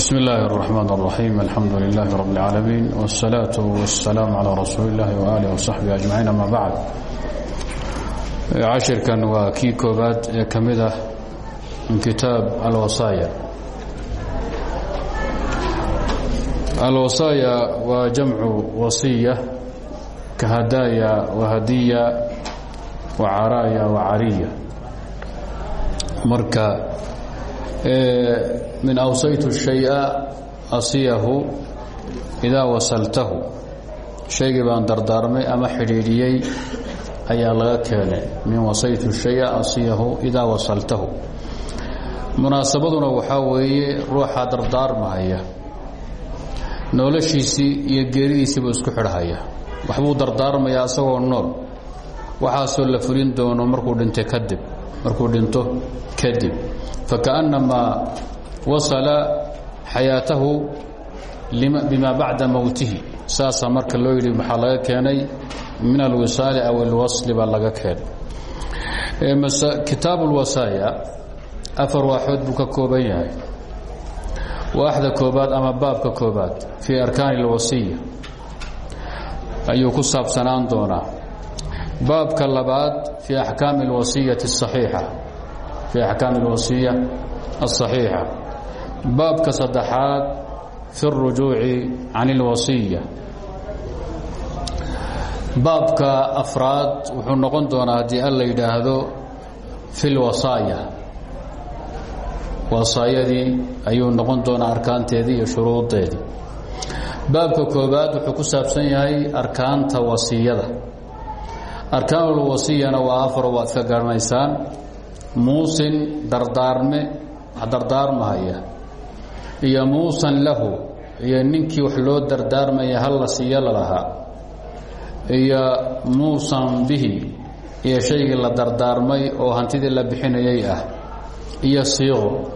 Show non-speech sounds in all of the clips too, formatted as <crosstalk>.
بسم الله الرحمن الرحيم الحمد لله رب العالمين والصلاة والسلام على رسول الله وآله وصحبه أجمعين أما بعد cashirkan waa kii koobaad ee ka mid ah min kitaab alwasaaya alwasaaya waa jamcu wasiya ka hadaaya wahadiya wacaraaya wacariya marka min awsaytu shaya asiyahu idaa wasaltahu. Shaygii baan dardaarmay ama xidhiidhiyey ayaa laga keenay. Min wasaytu shaya asiyahu idaa wasaltahu. Munaasabaduna waxaa weeye ruuxa dardaarmahaya noloshiisii iyo geeridiisiibuu isku xidhhaya waxbuu dardaarmayaa isagoo nool. Waxaasoo la fulin doono markuu dhintay kadib. Markuu dhinto kadib fakaأnnamaa wasala xayaatahu bima bacda mowtihi saasaa marka loo yidhi maxaa laga keenay min alwisaali aw alwasli baa laga keenay kitaab اlwasaaya afar waaxood buu ka kooban yahay waaxda koobaad ama baabka koobaad fii arkaani اlwasiya ayuu ku saabsanaan doonaa baabka labaad fii axkaami اlwasiyati الصaxiixa fii axkaami alwasiya asaxiixa baabka saddexaad fi اrujuuci can اlwasiya baabka afraad wuxuu noqon doonaa haddii an la yidhaahdo fi lwasaaya wasaayadii ayuu noqon doonaa arkaanteedii iyo shuruudeedii baabka koobaad wuxuu ku saabsan yahay arkaanta wasiyada arkaanulwasiyana waa afar waad ka garanaysaan muusin dardaarme dardaarmahaya. Iyo muusan lahu iyo ninkii wax loo dardaarmaya hal la siiyo lalahaa iyo muusan bihi iyo shaygii la dardaarmay oo hantidii la bixinayay ah. Iyo siiqo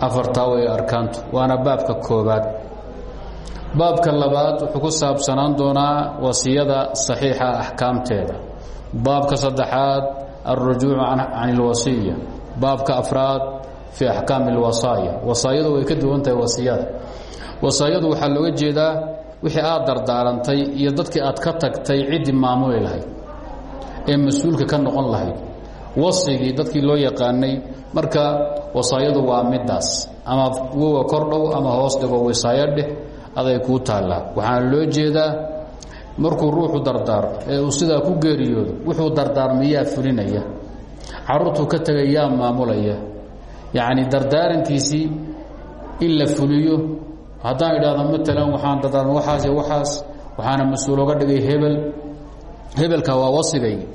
afartaa way arkaantu waana baabka koobaad. Baabka labaad wuxuu ku saabsanaan doonaa wasiyada saxiixa axkaamteeda. Baabka saddexaad alrujuucu can اlwasiya baabka afraad fii axkaami اlwasaaya wasaayadu way ka duwan tahay wasiyada wasaayadu waxaa looga jeedaa wixii aad dardaarantay iyo dadkii aad ka tagtay ciddii maamuli lahayd ee mas'uulka ka noqon lahayd. Wasigii dadkii loo yaqaanay marka wasaayadu waa midaas ama wowa kordhow ama hoos dhigo aday kuu taallaa. Waxaana loo jeedaa markuu ruuxu dardaarmo ee uu sidaa ku geeriyoodo wuxuu dardaarmayaa fulinaya. Caruurtuu ka tegay maamulaya. Yacni dardaarankiisii in la fuliyo haddaan idhaahdo maalan waxaan dardaarma waxaas iyo waxaas waxaana mas'uul oga dhigay hebel. Hebelka waa wasigaygi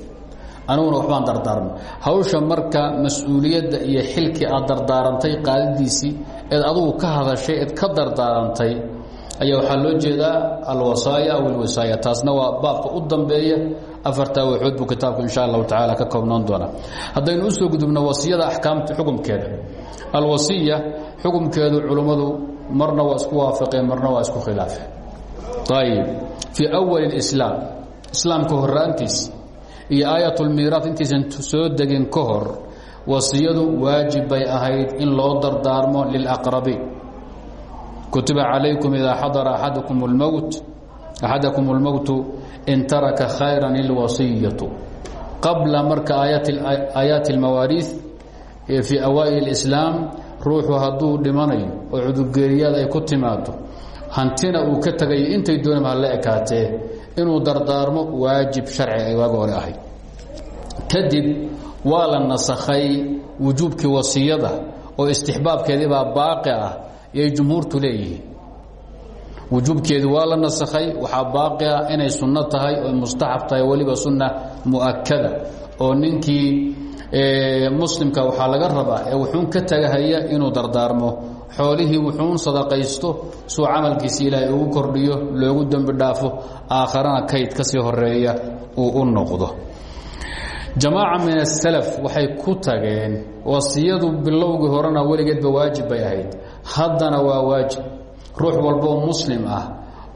aniguna waxbaan dardaarmay hawsha marka mas'uuliyadda iyo xilkii aad dardaarantay qaadidiisii eed adugu ka hadashay eed ka dardaarantay ayaa waxaa loo jeedaa alwasaaya aw alwasaaya. Taasna waa baabka u dambeeya. Afartaa waxood buu kitaabku insha allahu tacaala ka koobnaan doonaa. Haddaynu u soo gudubno wasiyada axkaamta xukumkeeda. Alwasiya xukumkeedu culummadu marna waa isku waafaqeen marna waa isku khilaafeen ayib fii awali اlislaam islaamka horaantiisi iyo aayatulmiiraat intaysan soo degin ka wasiyadu waajib bay ahayd in loo dardaarmo lilaqrabiin kutiba calaykum idaa xadara aadakum اlmowt axadakum اlmowtu in taraka khayra اlwasiyatu qabla marka aayaati اlmawaariiث fii awaa'il اlislaam ruuxu hadduu dhimanayo oo cudurgeeriyaad ay ku timaado hantina uu ka tegayo intay doonaba ha la ekaatee inuu dardaarmo waajib sharci ay waaga hore ahayd kadib waa la nasakhay wujuubkii wasiyada oo istixbaabkeediibaa baaqi ah yay jumhuurtu leeyihiin. Wujuubkeedi waa la nasakhay waxaa baaqi inay sunno tahay oo mustaxab tahay weliba sunna mu'akada oo ninkii muslimka waxaa laga rabaa ee wuxuun ka tagahaya inuu dardaarmo. Xoolihii wuxuun sadaqaysto suu camalkiisi ilaahay ugu kordhiyo loogu dembi dhaafo aakharana kayd ka sii horreeya uu u noqdo. Jamaaca min asalaf waxay ku tageen wasiyadu bilowgii horena weligeedba waajib bay ahayd haddana waa waajib. Ruux walboo muslim ah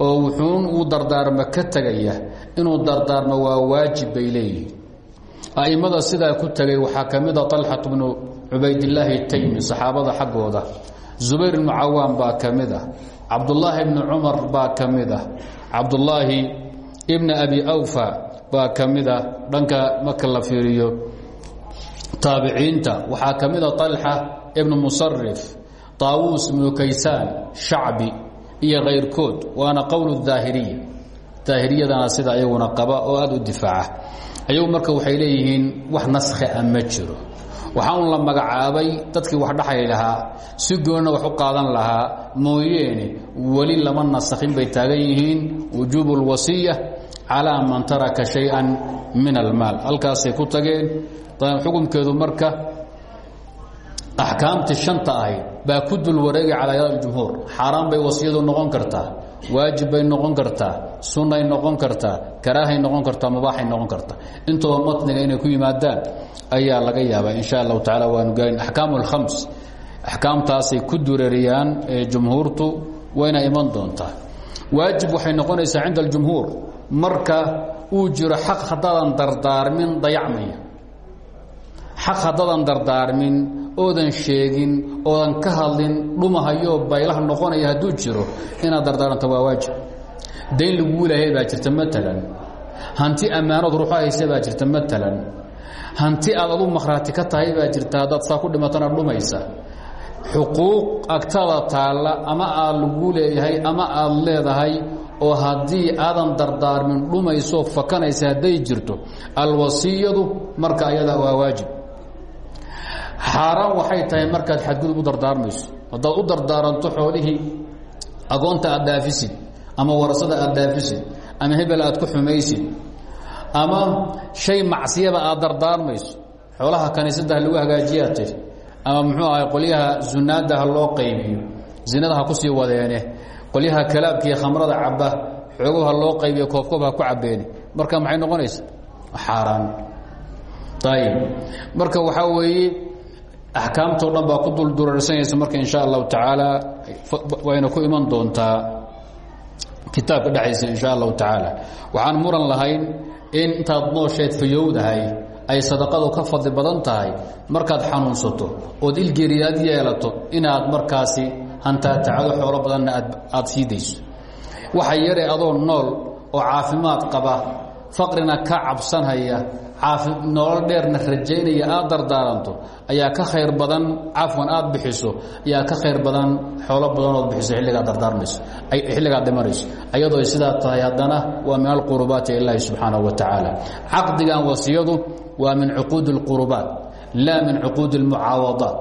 oo wuxuun uu dardaarmo ka tegaya inuu dardaarmo waa waajib bay leeyihiin. A'immada sidaa ku tegay waxaa ka mid a طalxat bnu cubaydillaahi taymi saxaabada xaggooda. Zubayr ibnu cawaan baa ka mid ah cabdullaahi ibni cumar baa ka mid ah cabdullaahi ibna abi awfa baa ka mid ah dhanka marka la fiiriyo taabiciinta waxaa ka mid a طalxa musarif طaawuus ibnu kaysaan shacbi iyo kayrkood waana qowl daahiriya daahiriyadana sida ayaguna qaba oo aad u difaaca ayagu marka waxay leeyihiin wax naskhi a ma jiro waxaa un la magacaabay dadkii wax dhaxay lahaa si goonna wax u qaadan lahaa mooyeene weli lama nasakhin bay taagan yihiin wujuubu اlwasiya calىa man taraka شhayئa min almaal halkaasay ku tageen xukunkeedu marka axkaamtii shanta ahayd baa ku dul wareegay calaa yaad jumhuur xaaraan bay wasiyadu noqon kartaa waajib bay noqon kartaa sunnay noqon kartaa karaahay noqon kartaa mubaaxay noqon kartaa. Intooda matniga inay ku yimaadaan ayaa laga yaabaa in sha allahu tacala waanu gaarin. Axkaam اlkhams axkaamtaasay ku dureeriyaan jumhuurtu wayna iman doontaa. Waajib waxay noqonaysaa cinda aljumhuur. Marka uu jiro xaq haddaadan dardaarmin dayacmaya. Xaq haddaadan dardaarmin oodan sheegin oodan ka hadlin dhumahayo baylaha noqonaya hadduu jiro inaad dardaaranto waa waajib. Dayn laguu lahay baa jirta matalan hanti ammaanood ruuxo haysa baa jirta matalan hanti aad adu makhraati ka tahay baa jirta haddaad saa ku dhimatana dhumaysa. Xuquuq agtada taalla ama aad laguu leeyahay ama aad leedahay oo haddii aadan dardaarmin dhumayso fakanaysa hadday jirto alwasiyadu marka ayada waa waajib xaaraan waxay tahay markaad xadgudub u dardaarmayso. Haddaad u dardaaranto xoolihii agoonta aad dhaafisid ama warasada aad dhaafisid ama hebel aad ku xumaysid ama shay macsiyaba aad dardaarmayso xoolaha kaniisadaha lagu hagaajiyaa tiri ama muxuu ahay qolyaha zunaadda ha loo qaybiyo zinada ha ku sii wadeene qolyaha kalaabka iyo khamrada caba xoogo ha loo qaybiyo koobkoob ha ku cabeene marka maxay noqonaysa? Xaaraan. Ayib marka waxaa weeye axkaamtao dhan baa ku duldurarsanaysa marka in sha allahu tacaala wayna ku iman doontaa kitaabka dhexdiisa in sha allahu tacaala. Waxaan muran lahayn in intaad noosheed fayowdahay ay sadaqadu ka fadli badan tahay markaad xanuunsato ood ilgeriyaad yeelato inaad markaasi hantaatacado xoolo badanna aad sii dayso. Waxa yare adoo nool oo caafimaad qaba faqrina ka cabsanhaya nolol dheerna rajaynaya aad dardaaranto ayaa ka khayr badan cafwan aad bixiso ayaa ka khayr badan xoolo badanood bixiso xilligaad dardaarmayso xilligaad dhimanayso ayadoo sidaa tahay haddana waa min alqurubaati ilaahi subxaanahu wa tacaala. Caqdigan wasiyadu waa min cuquudi اlqurubaat laa min cuquudi اlmucaawadaat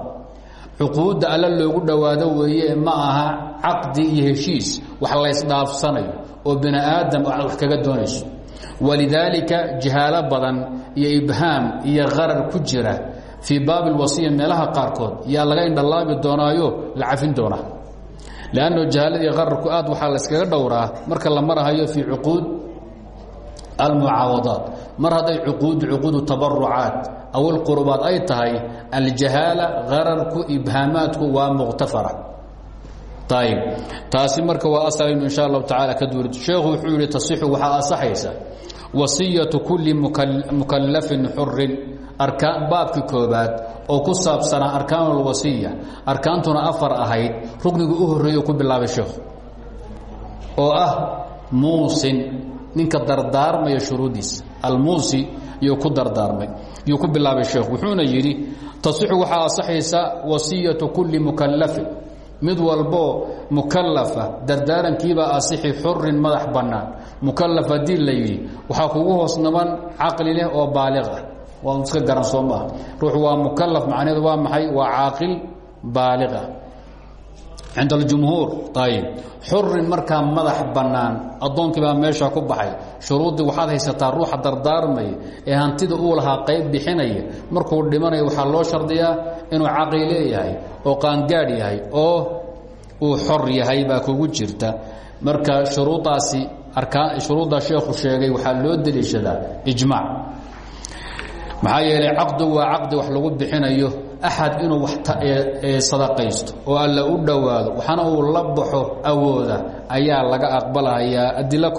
cuquudda alla loogu dhowaado weeye ma aha caqdi iyo heshiis wax laysdhaafsanayo oo bini aadam aad wax kaga doonayso walidaalika jihaalo badan iyo ibhaam iyo qarar ku jira fii baabi اlwasiya meelaha qaarkood yaa laga indhalaabi doonaayo la cafin doonaa lanno jahaaladii qararku aad waxaa layskaga dhowraa marka la marahayo fii cuquud almucaawadaat. Mar hadday cuquuddu cuquudu tabarucaat aw ilqurubaad ay tahay aljahaala qararku ibhaamaadku waa muqtafara ayb taasi marka waa asalaynu insha allahu tacaala ka duuri sheekhu wuxuu yihi tasixu waxaa asaxaysa wasiyatu kulli mukallafin xurin baabkii koobaad oo ku saabsanaa arkaan اlwasiya arkaantuna afar ahayd rukniga u horeeyo ku bilaabay sheekhu oo ah muusin ninka dardaarmaya shuruuddiisa almuusi yuu ku dardaarmay yuu ku bilaabay sheekhu wuxuuna yidhi tasixu waxaa asaxaysa wasiyatu kulli mukallafin mid walboo mukalafa dardaarankiibaa asixi xurin madax bannaan. Mukalaf haddii la yidhi waxaa kugu hoos naban caqli leh oo baaliq ah. Iska garan soo maaha ruuxu waa mukalaf macnaheedu waa maxay? Waa caaqil baaliq ah cinda aljumhuur ayib xurin markaa madax bannaan addoonkii baa meesha ku baxay shuruuddii waxaad haysataa ruuxa dardaarmaya ee hantida uu lahaa qayb bixinaya markuu dhimanayo waxaa loo shardiyaa inuu caqli leeyahay oo qaangaadh yahay oo uu xor yahay baa kugu jirta marka shuruuddaasi arkaan shuruuddaa sheekhu sheegay waxaa loo deliishadaa ijmaac maxaa yeelay caqdu waa caqdi wax lagu bixinayo axad inuu wax sadaqaysto oo alla u dhowaado waxana uu la baxo awooda ayaa laga aqbalahayaa adilo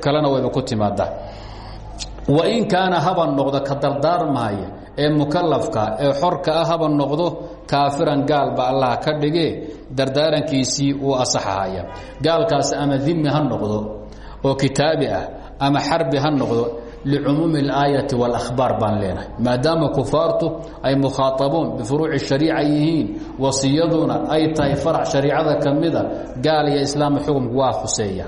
kalena wayba ku timaadaa wain kaana haba noqda ka dardaarmahaya ee mukalafka ee xorka ah haba noqdo kaafiran gaalba allah ka dhige dardaarankiisii uu asaxahaya gaalkaas ama dimi ha noqdo oo kitaabi ah ama xarbi ha noqdo licumuumi اlaayati wاlahbaar baan leenahay maadaama kufaartu ay mukhaaabuun bifuruuci shariica yihiin wasiyaduna ay tahay farac shariicada ka mida gaal iyo islaam xukumku waa khuseeya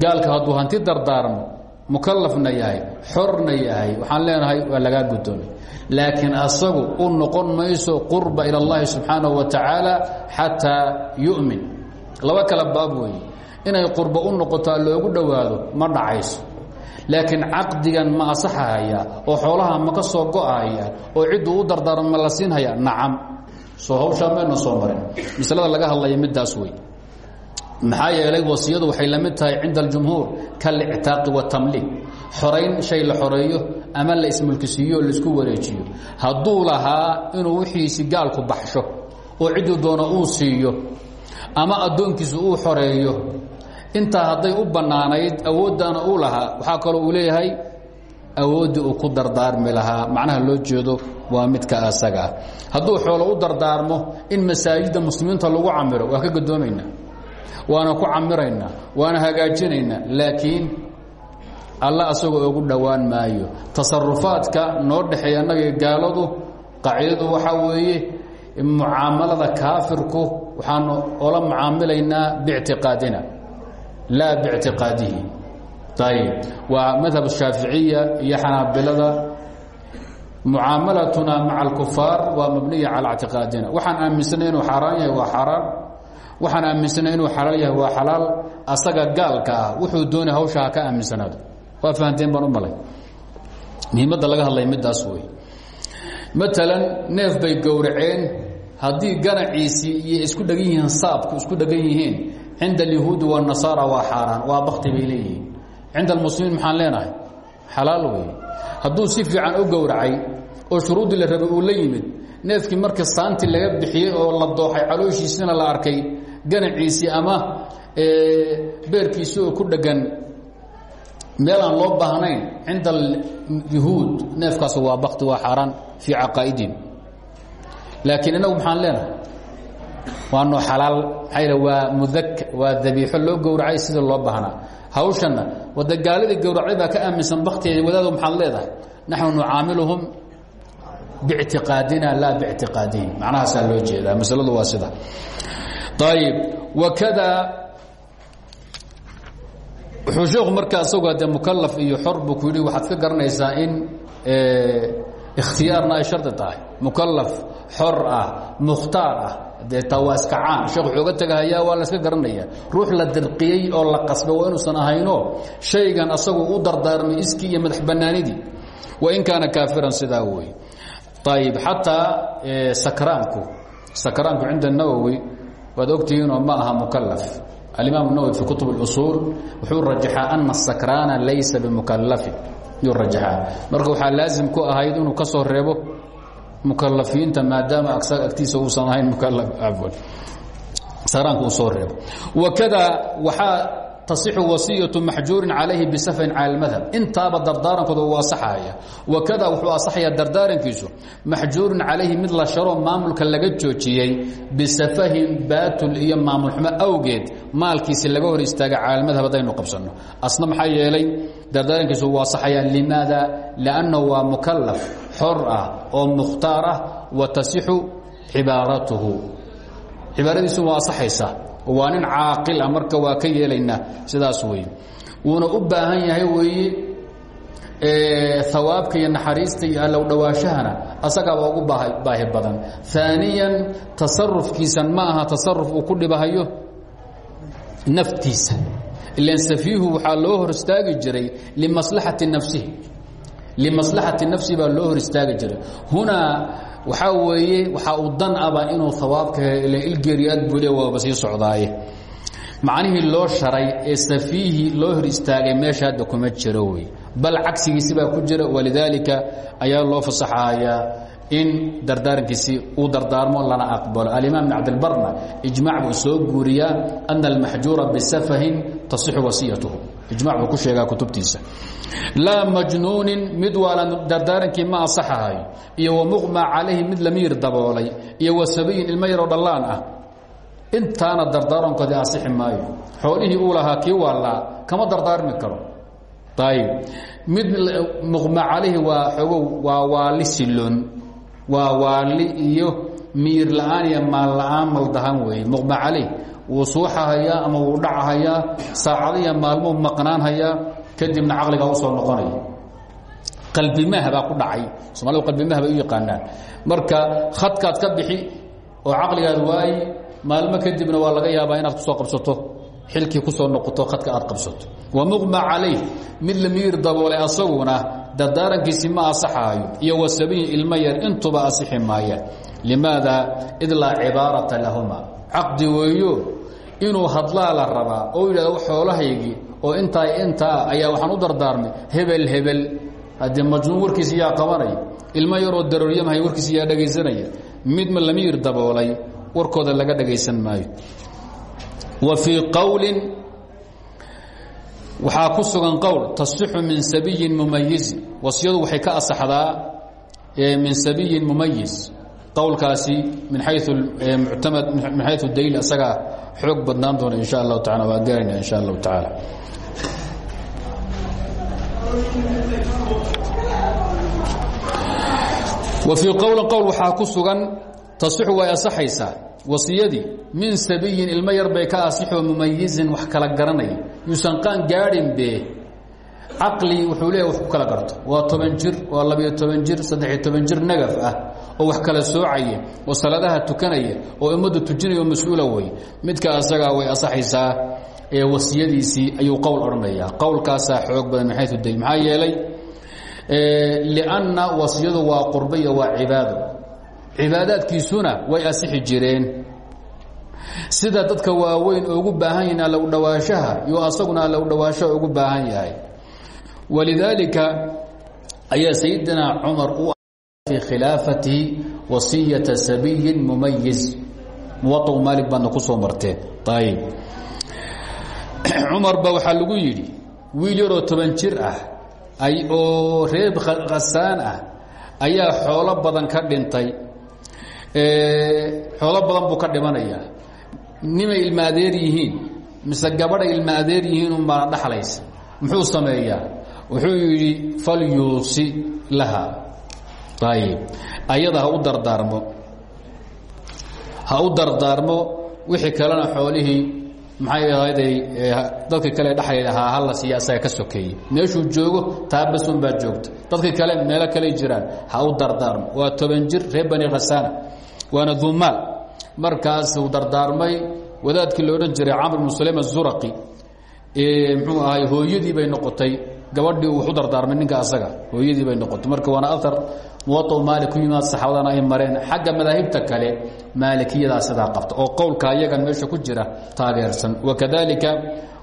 gaalka hadduu hanti dardaarmo mukalafna yahay xorna yahay waxaan leenahay waa lagaa guddoomay laakiin asagu u noqon mayso qurba ila اllahi subxaanaه wa tacaala xataa yu'min laba kala baab weeye inay qurba u noqotaa loogu dhowaado ma dhacayso laakiin caqdigan ma asaxahaya oo xoolaha ma ka soo go'ahaya oo cidduu u dardaarma ma la siinhaya? Nacam. Soo hawshaa mayna soo marin. Maslada laga hadlaya middaas wey. Maxaa yeelay wasiyadu waxay la mid tahay cinda aljumhuur kalictaaqi watamliik xorayn shay la xoreeyo ama la ismulkisiiyo o la isku wareejiyo. Hadduu lahaa inuu wixiisi gaalku baxsho oo cidduu doono uu siiyo ama addoonkiisu uu xoreeyo intaa hadday u bannaanayd awooddaana uu lahaa. Waxaa kaloo uu leeyahay awooddii uu ku dardaarmi lahaa. Macnaha loo jeedo waa midka asagaa hadduu xoolo u dardaarmo in masaajidda muslimiinta lagu camiro waa ka gadoomaynaa waana ku camiraynaa waana hagaajinaynaa laakiin alla asagoo ugu dhowaan maayo. Tasarufaadka noo dhexeeya annaga gaaladu qaacidadu waxaa weeye mucaamalada kaafirku waxaanu ola mucaamilaynaa biictiqaadina laa bictiqaadihi ayb waa madhab shaaficiya iyo xanaabilada mucaamalatuna maca alkufaar waa mabniya calaa ictiqaadina waxaan aaminsanay inuu xaaraan yahay waa xaaraan waxaan aaminsanay inuu xalaal yahay waa xalaal asaga gaalka ah wuxuu doonay hawsha ha ka aaminsanaado waa fahanteen baan u malay muhiimadda laga hadlaya middaas wey maalan neef bay gowraceen haddii ganaciisii iyo isku dhegan yihiin saabku isku dhegan yihiin cinda alyahuudi wاnasaara waa xaaraan waa bakti bay leeyihiin cinda almuslimiin maxaan leenahay xalaal wey hadduu si fiican u gowracay oo shuruuddii la rabay uu la yimid neefkii marka saanti laga bixiyey oo la dooxay calooshiisina la arkay ganaciisii ama beerkiisii oo ku dhegan meel aan loo baahnayn cinda alyahuud neefkaas waa bakti waa xaaraan fii caqaa'idihim laakiin inagu maxaan leenahay waa noo xalaal. Maxaa waa mudak waa dabiixo loo gowracay sida loo baahnaa hawshanna wada gaaladii gowracday baa ka aaminsan bakteeda wadaado maxaad leedahay? Naxnu nucaamiluhum bictiqaadina laa bictiqaadihim macnahaasaa loo jeedaa. Masaladu waa sida. Ayib wakada wuxuu sheekhu marka asagoo de mukalaf iyo xor buu ku yidhi waxaad ka garanaysaa in ikhtiyaarna ay shardi tahay. Mukalaf xor ah mukhtaar ah dee taa waa iska caan sheekh wuxuu ga tegahayaa waa la iska garanaya ruux la dirqiyey oo la qasbay waa inuusan ahayno. Shaygan asagu u dardaarmay iskii iyo madax bannaanidii. Wain kaana kaafiran sidaa wey ayib xataa sakraanku sakraanku cinda nawowi waad ogtihiinoo ma aha mukalaf alimaam nawowi fi kutub اusuul wuxuu rajaxaa ana sakraana laysa bimukalafin yuu rajaxaa. Marka waxaa laazim ku ahayd inuu ka soo reebo mukalafiinta maadaama agtiisa uusan ahayn mukalaf afwan. Sakraanku uu soo reebo. Wakada waxaa taصixu wasiyatu maxjuurin calayhi bisafhin cala اlmadhab intaaba dardaarankooda uu asaxaya wakada wuxuu asaxaya dardaarankiisu maxjuurin calayhi mid la sharoo maamulka laga joojiyey bisafahin baatul iyo maamulxumo awgeed maalkiisi laga hor istaaga cala lmadhab haddaynu qabsanno. Asna maxaa yeelay dardaarankiisu uu asaxaya limaada? Liannahu waa mukalaf xor ah oo mukhtaar ah wa tasixu cibaaratuhu cibaaradiisu waa asaxaysa waa nin caaqil ah waa ka yeelaynaa. Sidaas weeye. Wuuna u baahan yahay weeye hawaabka iyo naxariista iyo allow dhawaashahana asagaaba ugu baahi badan. Aaniyan tasarufkiisan ma aha tasaruf ku dhibahayo? Naftiisa. Ilan safiihu waxaa loo hor istaagi jiray limaslaxati nafsihi. Limaslaxati nafsihi baa loo hor istaagi jiray. Hunaa waxaa weeye waxaa uu dan aba inuu hawaabka hele ilgeeriyaad bule waaba sii socdaaye. Macnihii loo sharay ee loo hor meesha hadda kuma jiro wey bal ku jira walidaalika ayaa loo fasaxayaa in dardaarankiisii uu dardaarmo lana aqbalo. Alimaam ibn cabdilbarna ijmac buu soo guuriyaa ana almaxjuura bisafahin tasixu wasiyatuhu. Ijmac buu ku sheegaa kutubtiisa. Laa majnuunin mid waalan dardaarankii ma asaxahayo iyo wamuqma calayhi mid lamiir daboolay iyo wasabiyin ilmo yaroo dhallaan ah. Intaana dardaarankoodii asixi maayo. Xoolihii uu lahaa kii waalaa kama dardaarmi karo. Ayb mid muqma calayhi waa ogow waa waali waa waali iyo miir la'aan iyo maal la'aan maldahan weeye muqma calayh wuu suuxahayaa ama wuu dhacahayaa saacadiya maalmuu maqnaanhayaa kadibna caqligaa u soo noqonaya qalbimah baa ku dhacay. Somaalidu qalbimah bay u yaqaanaan. Marka khadkaad ka bixi oo caqligaad waayi maalmo kadibna waa laga yaabaa inaad ku soo qabsato xilkii ku soo noqoto khadka aad qabsato. Wa muqma calayh mid la miir daboolay asaguna dardaarankiisi ma asaxaayo iyo wasabiyin ilmo yar intuba asixi maayaan. Limaada id laa cibaarata lahuma caqdi inuu hadlaa la oo yidhahdo xoolahaygii oo intaa intaa ayaa waxaan u dardaarmay hebel hebel. Haddii majnuun warkiisa yaa qabanaya ilmo yaroo daroryamhay warkiisa yaa dhegaysanaya midma lamiir daboolay warkooda laga dhagaysan maayo. Wa fii qowlin waxaa ku sugan qowl tasixu min sabiyin mumayizin wasiyadu waxay ka asaxdaa min sabiyin mumayiz qowlkaasi min xayu muctamad min xayu daliil isagaa xoog badnaan doona insha allahu taala waa gaarayna insha allahu tacaala. Wa fii qowlin qowl waxaa ku sugan tasixu way asaxaysaa wasiyadii min sabiyin ilmo yar bay ka asixoo mumayizin wax kala garanaya yuusan qaan gaadhin be caqli wuxuu leeya wax kala garto. Waa toban jir waa labiyo toban jir saddexiyo toban jir nagaf ah oo wax kala soocaya oo salaadaha tukanaya oo ummadda tujinaya oo wey midka asagaa way asaxaysaa ee wasiyadiisii ayuu qowl odhanaya qowlkaasaa xoog badan min xayu daliil maxaa yeelay lianna wasiyadu waa qurba waa cibaado cibaadaadkiisuna way asixi jireen. Sida dadka waaweyn ugu baahan yihiin allow dhawaashaha iyo asaguna allow dhawaashaha ugu baahan yahay. Walidaalika ayaa sayidina cumar u fii khilaafatihi wasiyata sabiyin mumayiz muwaطu maalik baadna ku soo marteen ayib cumar ba waxaa lagu yidhi wiil yaroo toban jir ah oo reer khasaan ah ayaa xoolo badan ka dhintay xoolo badan buu ka dhimanayaa. Nimay ilma adeer yihiin mise gabadhay ilma adeer yihiin unbaana dhaxlaysa. Muxuu sameeyaa? Wuxuu yidhi falyuusi laha. Ayib ayada ha u dardaarmo. Ha u dardaarmo wixii kalena xoolihii maxay ahayday dadka kale dhaxli lahaa hala siiya ka sokeeyey. Meeshuu joogo taabasun baa joogta. Dadka kale meelo kale jiraan. Ha u dardaarmo. Waa toban jir reer bani khasana waana dumaal markaasuu dardaarmay wadaadkii lo odhan jiray camr bnu sulaym azuraqi mxuu ahay hooyadii bay noqotay. Gabadhii uu u dardaarmay ninka asaga hooyadii bay noqotay. Marka waana aar muwaطau maalik ku yimaad saxaabadana ay mareen. Xagga madaahibta kale maalikiyadaa sidaa qabta oo qowlka iyagan meesha ku jira taageersan. Wakadalika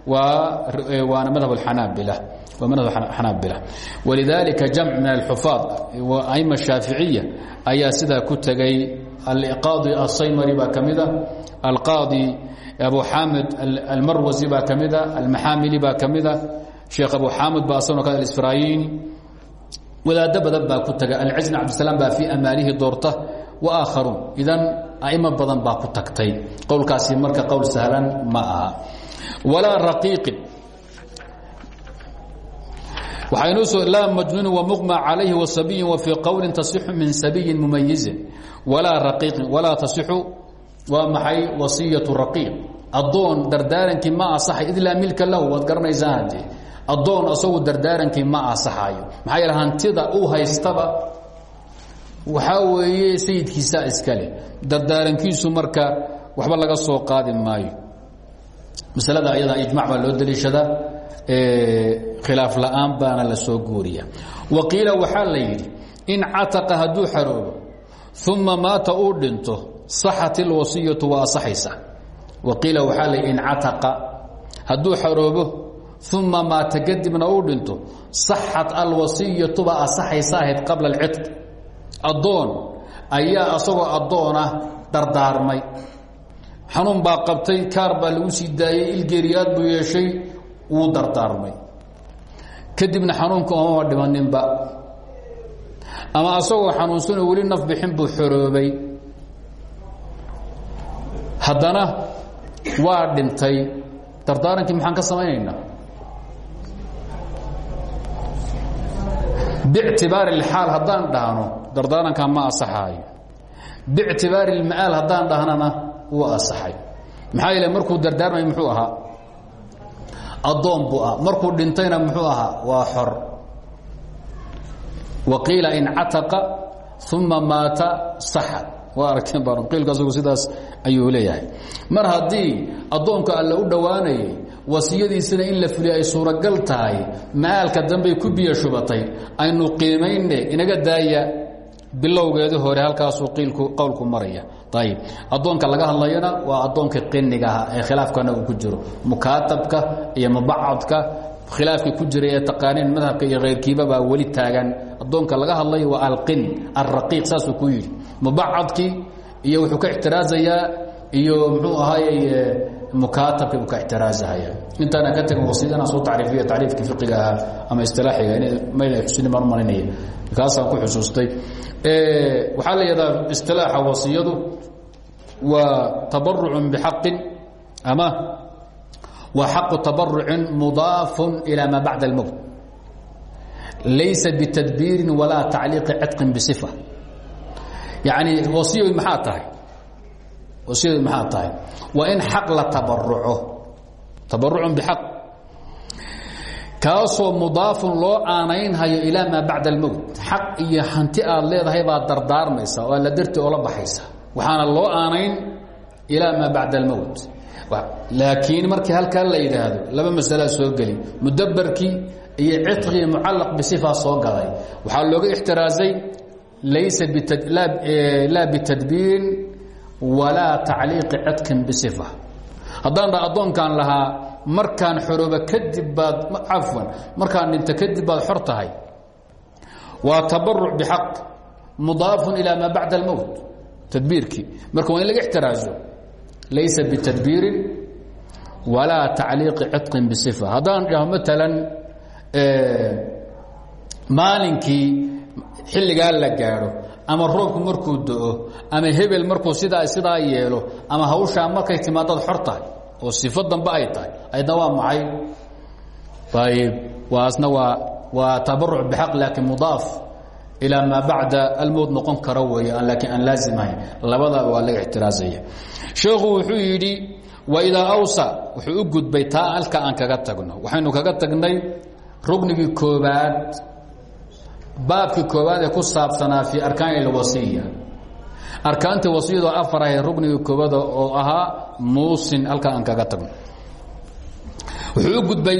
waana madhab xanaabila walidalika jamc min alxufaad aima shaaficiya ayaa sidaa ku tegay alqaadi asaymari baa ka mida alqaadi abu xaamid almarwasi baa ka mida almaxaamili baa ka mida sheekh abu xaamid baa asagno ka isfraayini wadaado badan baa ku taga. Alcisn cabdisalaam baa fii amaalihi doorta. Wa aakharuun. Idan aimo badan baa ku tagtay. Qowlkaasi marka qowl sahlan ma aha. Walaa raqiiqin wamuqma calayhi wasabiyin wa fii qowlin tasixu min sabiyin mumayizin. Walaa raqiiqin walaa tasixu waa maxay wasiyatu raqiiq? Addoon dardaarankii ma asaxay id laa milka lahu waad garanaysaa haddee addoon asagu dardaarankii ma asaxayo maxaa yeele hantida uu haystaba waxaa weeye sayidkiisa iskale dardaarankiisu marka waxba laga soo qaadi maayo. Masalada ayada ijmac baa loo daliishadaa khilaaf la'aan baana la soo guuriya. Wa qiila waxaa la yidhi in cataqa hadduu xaroobo uma maata uu dhinto saxat ilwasiyatu waa asaxaysa wa la in cataqa hadduu xaroobo uma maata kadibna uu dhinto saxat alwasiyatu baa asaxaysa ahayd qabla alcidq. Addoon ayaa asagoo addoona dardaarmay. Xanuun baa qabtay kaar baa lagu sii daayey ilgeeriyaad buu yeeshay wuu dardaarmay. Kadibna xanuunka omama dhimaninba ama asagoo xanuunsanoo weli naf bixin buu xoroobay. Haddana waa dhintay. Dardaarankii maxaan ka samaynaynaa? Bictibaari اlxaal haddaan dhahno dardaarankaa ma asaxaayo bictibaari اlma'aal haddaan dhahnana wuu asaxay maxaa yeele markuu dardaarmay muxuu addoon buu ah markuu dhintayna muxuu ahaa waa xor. Waqiila in cataqa uma maata saxa. Waa aragteen baan qiilka asagu sidaas ayuu leeyahay. Mar haddii addoonka alle u dhowaanayay wasiyadiisana in la fuliya ay suuragal tahay ma'aalka dambey ku biyo shubatay aynu qiimayne inaga daaya bilowgeedi hore halkaasuu qowlku maraya. Ayib addoonka laga hadlayana waa addoonka qiniga ah ee khilaafkana uu ku jiro. Mukaatabka iyo mubacadka khilaafkii ku jiray ee taqaaniin madhabka iyo khayrkiiba baa weli taagan. Addoonka laga hadlayo waa alqin alraqiiq saasuu ku yidhi. Mubacadkii iyo wuxuu ka ixtiraazayaa iyo muxuu ahaayey mukaatabkii buu ka ixtiraazahaya intaana ka tegin wasiidana soo tacriifiyo tacriifkii fiqiga ahaa ama istilaaxiga mayna xusini baan u malinaya kaasaan ku xusuustay. Waxaa la yidhahdaa istilaaxa wasiyadu waa tabarucun bixaqin ama waa xaqu tabarucin mudaafun ilaa maa bacda almowt laysa bitadbiirin walaa tacliiqi cidqin bisifa. Yacni wasiyadu maxaa tahay? Wasiyadu maxaa tahay? Waa in xaq la tabaruco tabarucun bixaq kaasoo mudaafun loo aanaynhayo ilaa maa bacda almowt. Xaq iyo hanti aad leedahay baad dardaarmaysa oo alla darti oola baxaysa. Waxaana loo aanayn ilaa maa bacda almowt. Laakiin markii halkaa la yidhaahdo laba masalaa soo geli mudabarkii iyo ciqigii mucallaq bisifa soo gaday waxaa looga ixtiraazay laysa laa bitadbiirin walaa tacliiqi cidqin bisifa haddaan dha addoonkan lahaa markaan xorooba kadib baad cafwan markaan dhinto kadib baad xor tahay. Waa tabaruc bixaq mudaafun ilaa maa bacda almowt tadbiirkii marka waa in laga ixtiraazo laysa bitadbiirin walaa tacliiqi cidqin bisifa. Haddaan dhaho maalan maalinkii xilligaa la gaadho ama roobku markuu do-o ama hebel markuu sidaa sidaa yeelo ama hawshaa markay timaadaad xor oo sifo dambe ay tahay. Aydna waa maxay? Ayb waasna waa waa tabaruc bixaq laakiin mudaaf ilaa maa bacda almowt noqon karo weeye laakiin aan laazimahayn labadaba waa laga ixtiraazaya. Sheekhu wuxuu yidhi waidaa awsa wuxuu u gudbay taa halka aan kaga tagno. Waxaynu kaga tagnay rugnigii koobaad baabkii koobaad ee ku saabsanaa fii arkaan اlwasiya arkaantii wasiyadu afar ahayd rugniga koobada oo ahaa muusin halkaa aan kaga tagno wuxuu u gudbay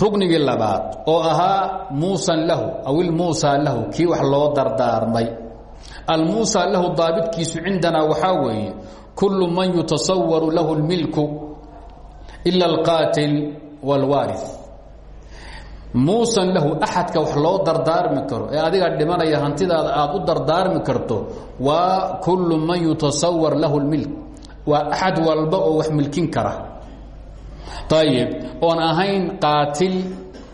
rugnigii labaad oo ahaa muusan lahu aw ilmuusa lahu kii wax loo dardaarmay almuusa lahu daabitkiisu cindanaa waxaa weeye kullu man yutasawaru lahu اlmilku ila اlqaatil wاlwaariث muusan lahu axadka wax loo dardaarmi karo. Ee adiga dhimanaya hantidaada aad u dardaarmi karto waa kullu man yutasawar lahu اlmilk waa axad walba oo wax milkin kara. Ayib oon ahayn qaatil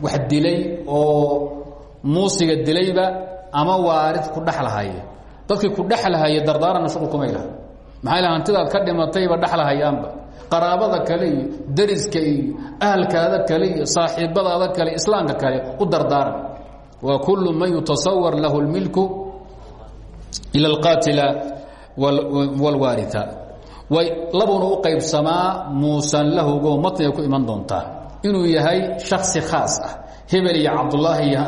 wax dilay oo muusiga dilayba ama waarid ku dhexlahaya dadkii ku dhexlahaya dardaaranna shuqul kumay laha maxaa l hantidaad ka dhimatayba dhexlahayaanba qaraabada kale iyo dariska iyo ahalkaada kale iyo saaxiibadaada kale islaamka kale u dardaaran waa kullu man yutasawar lahu اlmilku ila اlqaatila wاlwaaria way labuna u qaybsamaa muusan lahugo matniga ku iman doontaa inuu yahay shaksi khaas ah hebel iyo cabdulaahi iyo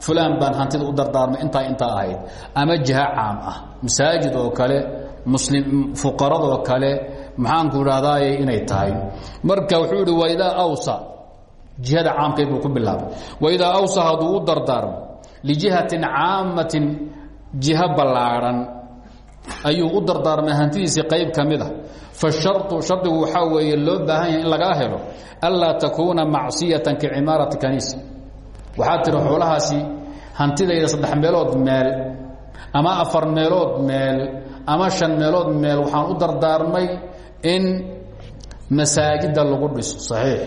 fulaan baan hantida u dardaarmay intaa intaa ahayd ama jiha caam ah masaajid oo kale muslim fuqaradoo kale maxaanku idhahdaaye inay tahay. Marka wuxuu ihi waidaa awsa jihada caamkeed buu ku bilaabay. Waidaa awsa hadduu u dardaarmo lijihatin caamatin jiho ballaadhan ayuu u dardaarmay hantidiisii qayb ka mid a fasharطu shardigu waxaa weeye loo in lagaa helo anlaa takuuna macsiyatan ka cimaarati kaniisa waxaa tiri xoolahaasi hantidayda saddex meelood meel ama afar meelood meel ama shan meelood meel waxaan u dardaarmay in masaajida lagu dhiso saxiix.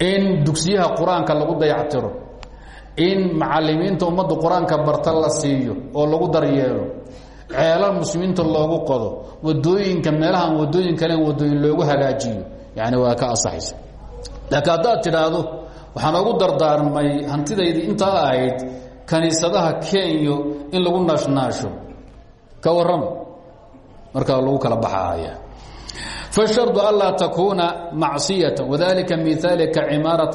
In dugsiyaha qur'aanka lagu dayactiro. In macalimiinta ummadda qur'aanka barta la siiyo oo lagu daryeelo. Ceelal muslimiinta loogu qodo. Wadooyinka meelahaan wadooyin kalen wadooyin loogu hagaajiyo. Yani waa ka asaxaysa laakiin haddaad tidhaahdo waxaan ogu dardaarmay hantidaydii intaa ahayd kaniisadaha kenyo in lagu naashnaasho. Ka warrama markaa lagu kala baxaaya fashardu anlaa takuuna macsiyata wadalika miaalika cimaarat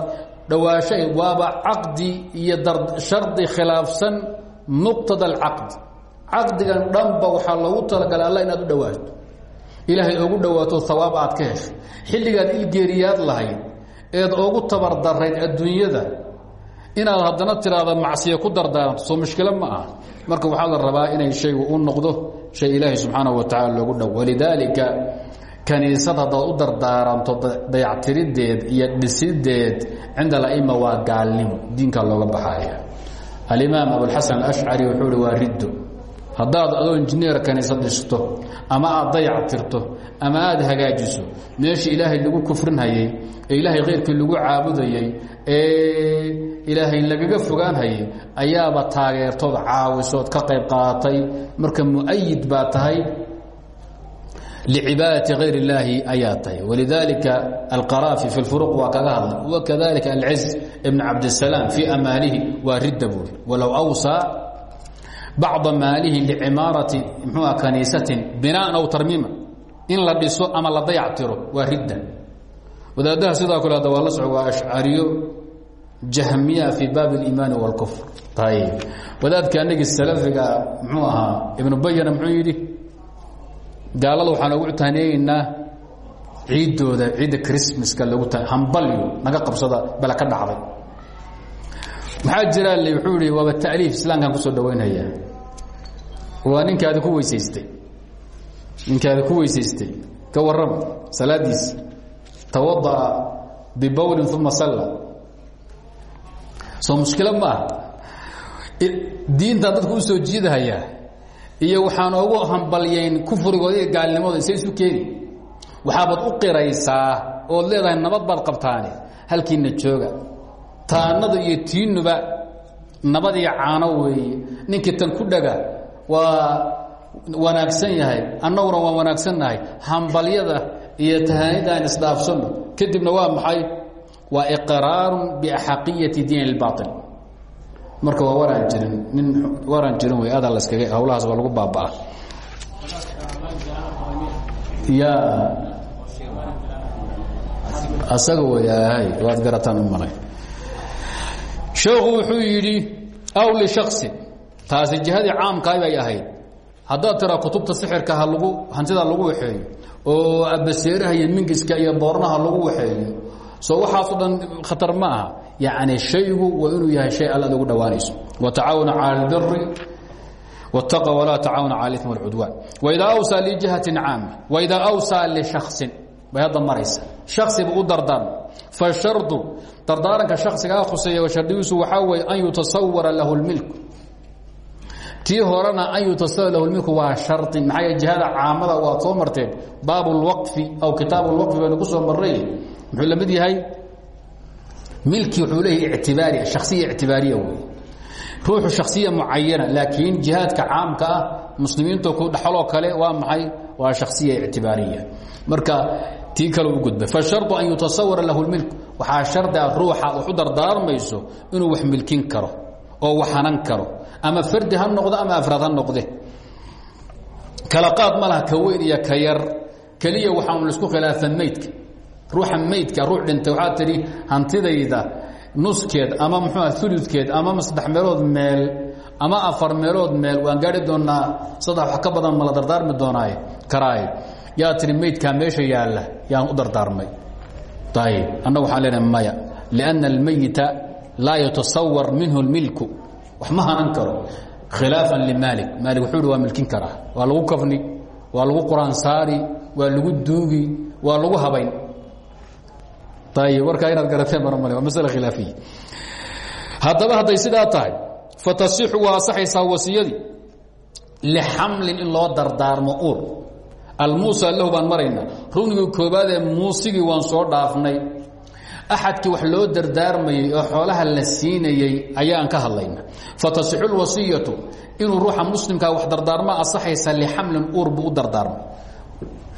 dhawaashay waaba caqdi iyo shardi khilaafsan muqtada alcaqd caqdigan dhanba waxaa loogu talagalay alla inaad u dhawaato ilaahay ogu dhawaato hawaab aad ka hesho xilligaad ilgeeriyaad lahayd eed ogu tabardarayd adduunyada inaad haddana tiraahda macsiya ku dardaaranto soo mushkilo ma aha marka waxaa la rabaa inay shaygu u noqdo shay kaniisad haddaad u dardaaranto dayactirideed iyo dhisideed cinda ala'ima waa gaalnimo diinkaa looga baxaya alimaam abulxasan alashcari wuxuu hi waa riddo. Haddaad adoo injineer kaniisad dhisto ama aad dayactirto ama aad hagaajiso meeshii ilaahay lagu kufrinhayey ee ilaahay khayrkii lagu caabudayey ee ilaahay lagaga fogaanhayay ayaaba taageertood caawisood ka qayb qaadatay marka mu'ayid baa tahay lcibaadati hayr اllaahi ayaa tahay walidalika alqaraafi fi اlfuruq waa kaga hadlay wakadalika alciz ibn cabdisalaam fii amaalihi waa ridda buuri walow awsaa bacda maalihi licimaarati mxuua kaniisatin binaan aw tarmiima in la dhiso ama la dayactiro waa ridda wadaadaha sidoo kale hadda waa la soco waa ashcariyo jahmiya fii baabi اliimaani wاlkufr ayb wadaadka anagii salafiga mxuu ahaa ibnu bayana muxuu yidhi gaalada waxaan ogu tahneeyeynaa ciiddooda ciidda christmaska lagu hambalyo naga qabsada bale ka dhacday. Maxaa jiraa le wuxuu ihi waaba ta'liif islaamkaan ku soo dhawaynhayaa waa ninkaadi ku weysaystay. Ninkaadi ku weysaystay. Ka warrama salaadiisi tawada'a bibawlin uma salla. Soo mushkilo ma ah diintaan dadku u soo jiidahayaa iyo waxaan ogu hambalyayn kufrigooda iyo gaalnimadooda say isu keeni waxaabaad u qiraysaa ood leedahay nabad baad qabtaane halkiina jooga. Taanadu iyo tiinuba nabad iyo caano weeye. Ninkii tan ku dhaga waa wanaagsan yahay annaguna waa wanaagsannahay hambalyada iyo tahaanida aan isdhaafsanno kadibna waa maxay? Waa iqraarun biaxaqiyati diin اlbaطil marka waa waraan jirin nin waraan jirin wey adaa laskaga hawlahaas waa lagu baabaa ya asaga way ahay waad garataan u malay. Sheekhu wuxuu yidhi aw lishaksin taasi jihadii caamkaay bay ahayd. Haddaad tiraa kutubta sixirka ha lagu hantida lagu waxeeyo oo abaseeraha iyo mingiska iyo boornaha lagu waxeeyo soo waxaaso dhan khatar ma aha yani shaygu waa inuu yahay shay all ad ugu dhowaanayso watacaawanu cala اlbiri wاtaqa walaa tacaawanu cala اlimi wاlcudwaan waidaa awsaa lijihatin caama waidaa awsaa lishaksin bay hadda maraysa shaksiba u dardaarma fashardu dardaaranka shaksigaa khuseeya shardigiisu waxaa weeye an yutasawara lahu اlmilk tii horena an yutasawar lahu lmilku waa shari maxaa jihada caamada waad soo marteen baab اlwaqfi aw kitaab اlwaqfi baynu ku soo marray muxuu la mid yahay Milki wuxuu leeyahy ictibaari shaksiya ictibaariya wey ruuxu shaksiya mucayana laakiin jihaadka caamka ah muslimiinta ku dhaxaloo kale waa maxay? Waa shaksiya ictibaariya. Marka tii kale u gudbay fashardu an yutasawara lahu lmilk waxaa shardi ah ruuxa wax u dardaarmayso inuu wax milkin karo oo wax hanan karo. Ama fardi ha noqdo ama afraad ha noqde. Kala qaad ma laha ka weyn iyo ka yar. Keliya waxaan la isku khilaafa maydka ruuxa maydka ruux dhintay waxaa tidhi hantidayda nuskeed ama muxuua uludkeed ama saddex meelood meel ama afar meelood meel waan gaari doonaa saddex ka badan mala dardaarmi doonaay karaaye yaa tihi maydkaa meesha yaalla yaan u dardaarmay. Ayib annagu waxaan leenahay maya. Lianna almayita laa yatasawar minhu lmilku wax ma hanan karo. Khilaafan wuxuu waa milkin karaa waa lagu kafni. Waa lagu quraan saari. Waa lagu duugi waa lagu habayn warkaa inaad garateen marmale waa masale khilaafiya haddaba hadday sidaa tahay fatasixu waa asaxaysaa wasiyadii lixamlin in loo dardaarmo uur. Almuusa lahu baan maraynaa rugnigii koobaad ee muusigii waan soo dhaafnay. Axadkii wax loo dardaarmayey oo xoolaha la siinayey ayaan ka hadlayna. Fatasixu lwasiyatu inuu ruuxa muslimkaa wax dardaarma asaxaysa lixamlin uur buu u dardaarmay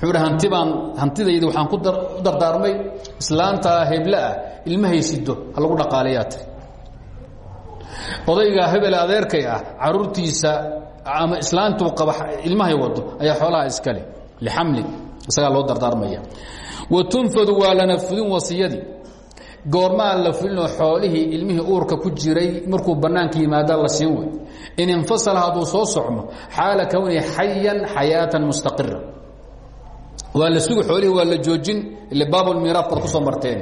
wuxuu hi hanti baan hantidaydi waxaan ku u dardaarmay. Islaantaa heble ah ilma haysido ha lagu dhaqaalayaa tiri. Odayga hebele adeerkay ah caruurtiisa ama islaantuu qaba ilmahay wado ayaa xoolaha iskale lixamlin isagaa loo dardaarmaya. Wa tunfadu waa lana fudin wasiyadii la fulinoo xoolihii ilmihii uurka ku jiray markuu bannaanka yimaada la siin wey in infasala hadduu soo socmo xaala kownihi xayan xayaatan mustaqira waa la sugi xoolihii waa la joojin ile baabulmiiraaf baad ku soo marteen.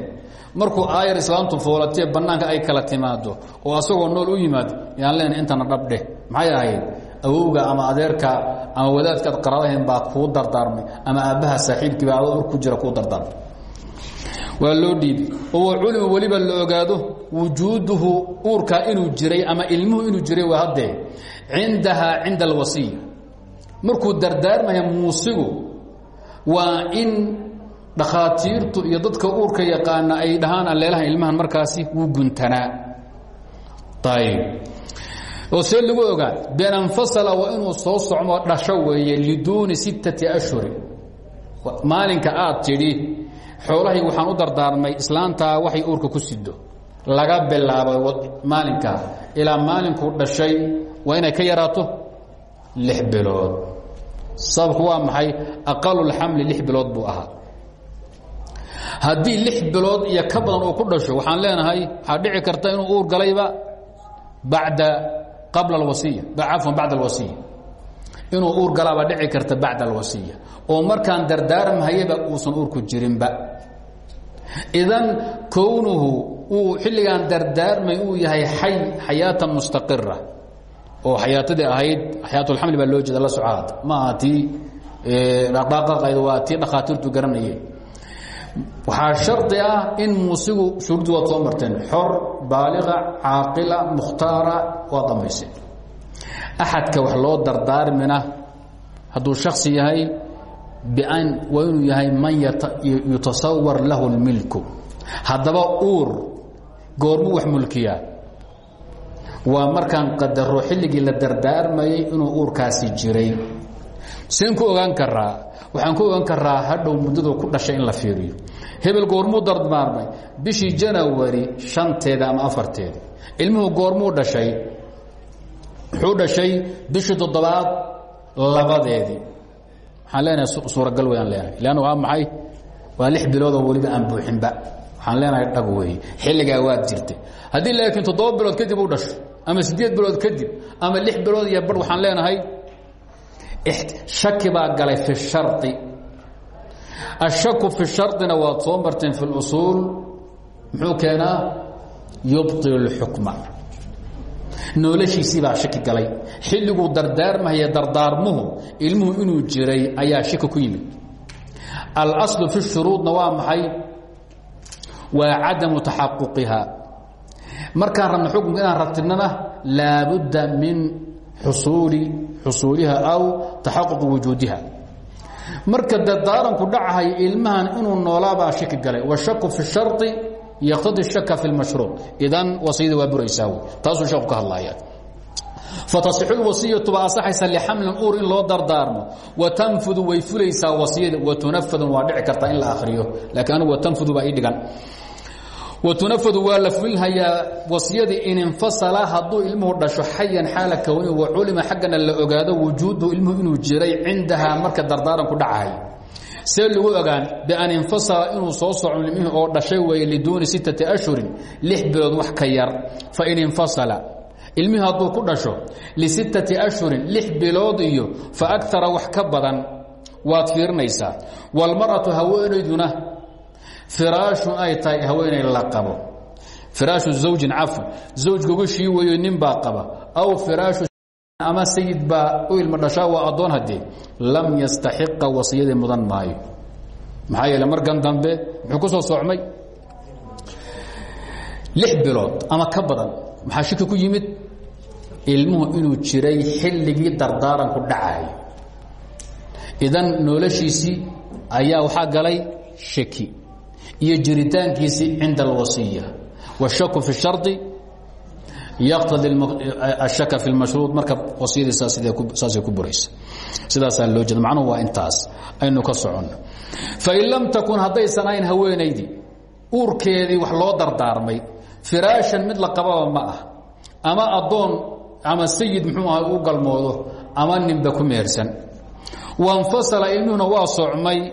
Markuu aayar islaamtu foolatee bannaanka ay kala timaado oo asagoo nool u yimaado yaan leenahay intana dhabdheh maxay ahayd awowga ama adeerka ama wadaadkaad qaradahayn baa kuu dardaarmay ama aabbaha saaxiibkiiba adoo ur ku jira kuu dardaarmay. Waa loo dhiibi oo culima weliba la ogaado wujuuduhu uurkaa inuu jiray ama ilmuhu inuu jiray waa haddee cindahaa cinda alwasiya markuu dardaarmaya muusigu waa in dhakhaatiirtu iyo dadka uurka yaqaana ay dhahaan alleelahan ilmahan markaasi wuu guntanaa. Ayb oo see lagu ogaa bian infasala waa inuu soo socmo dhasho weeye liduuni sittati ashhuri. Maalinka aad tidhi xoolahay waxaan u dardaarmay islaantaa waxay uurka ku sido laga bilaabo maalinkaa ilaa maalinkuu dhashay waa inay ka yaraato lix bilood sababku waa maxay? Aqalulxamli lix bilood buu ahaa. Haddii lix bilood iyo ka badan uu ku dhasho waxaan leenahay waxaa dhici karta inuu uur galayba bacda qabla alwasiya cafwan bacda alwasiya. Inuu uur galaabaa dhici karta bacda alwasiya. Oo markaan dardaarmhayaba uusan uurku jirinba. Idan kownuhu uu xilligaan dardaarmay uu yahay xay xayaatan mustaqira oo xayaatadii ahayd xayaatulxamli baa loo jeeda la socaad ma aha tii dhaqdhaqaaqayda waa tii dhakhaatiirtu garanayeen. Waxaa shardi ah in muusigu shuruuddi waad soo marteen. Xor baaliqa caaqila mukhtaara waad dhammayseen axadka wax loo dardaarmina hadduu shaksi yahay ban waa inuu yahay man yutasawar lahu اlmilku haddaba uur goormuu wax mulkiyaa waa markaan qadaro xilligii la dardaarmayay inuu uurkaasi jiray. Seen ku ogaan karaa waxaan ku ogaan karaa hadhow muddadu ku dhashay in la fiiriyo. Hebel goormuu dardaarmay bishii janawari shanteeda ama afarteeda ilmuhu goormuu dhashay wuxuu dhashay bishii toddobaad labadeedii. Waxaan leenahay suuragal weyaan leenahay leanna waa maxay? Waa lix biloodoo weliba aan buuxinba. Waxaan leenahay dhag weeye xilligaa waad jirtay. Haddii laakiin toddoba bilood kadib u dhasho ama siddeed bilood kadib ama lix bilood iyo bar waxaan leenahay shaki baa galay fi shari ashaku fi sharina waad soo marteen fi اlusuul muxuu keenaa yubطil اxukma noloshiisii baa shaki galay xilliguu dardaarmahaya dardaarmuhu ilmuhu inuu jiray ayaa shaki ku yimid alaslu fi shuruudna waa maxay waa cadamu taxaquqiha markaan rabna xukunka inaan rabtinana laabudda min xusuuli xusuuliha aw taxaquqi wujuudiha. Marka dardaaranku dhacahay ilmahan inuu noolaabaa shaki galay. Washaku fi shari yqtadi shaka fi mashruuc idan wasiyada waa buraysaa taasuu sheeku ka hadlaya fatasixu lwasiyatu ba asaxaysa lixamlin uur in loo dardaarmo watanfudu way fulaysaa wasiyada. Watunafadun waa dhici kartaa in la akriyo laakiin anigu watanfudu baa ii watunafadu waa la fulhayaa wasiyadii in infasala hadduu ilmuhu dhasho xayan xaala kowni waculima xaggana la ogaado wujuudu ilmuhu inuu jiray cindahaa marka dardaaranku dhacahay see lagu ogaan bian infasala inuu soo soco ilmihii oo dhashay weeye liduuni sittati ashhurin lix bilood wax ka yar. Fain infasala ilmihii hadduu ku dhasho lisittati ashhurin lix bilood iyo fa badan waad fiirinaysaa walmar'atu haweenayduna firaashun ay tahay haweenay la qabo. Firaashu zawjin cafwan zawj gogashii weeyo nin baa qaba. Aw firaashu ama sayid baa u ilma dhashaa waa addoon lam yastaxiqa wasiyadii mudan maayo. Maxaa yeele markan dambe muxuu ku soo socmay? Lix bilood ama ka badan. Maxaa shiki ku yimid? Ilmuhu inuu jiray xilligii dardaaranku dhacayo idan noloshiisii ayaa waxaa galay shaki iyo jiritaankiisii cinda alwasiya wاshaku fi الshardi yaqtadi ashaka fi اlmashruuط marka wasiyadii saasay ku buraysa sidaasaa loo jeeda macnuhu waa intaas aynu ka soconno fain lam takun haddaysan ahayn haweenaydii uurkeedii wax loo dardaarmay firaashan mid la qababa ma ah ama addoon ama sayid muxuu aha u galmoodo ama ninba ku mehersan wanfasala ilmuhuna waa socmay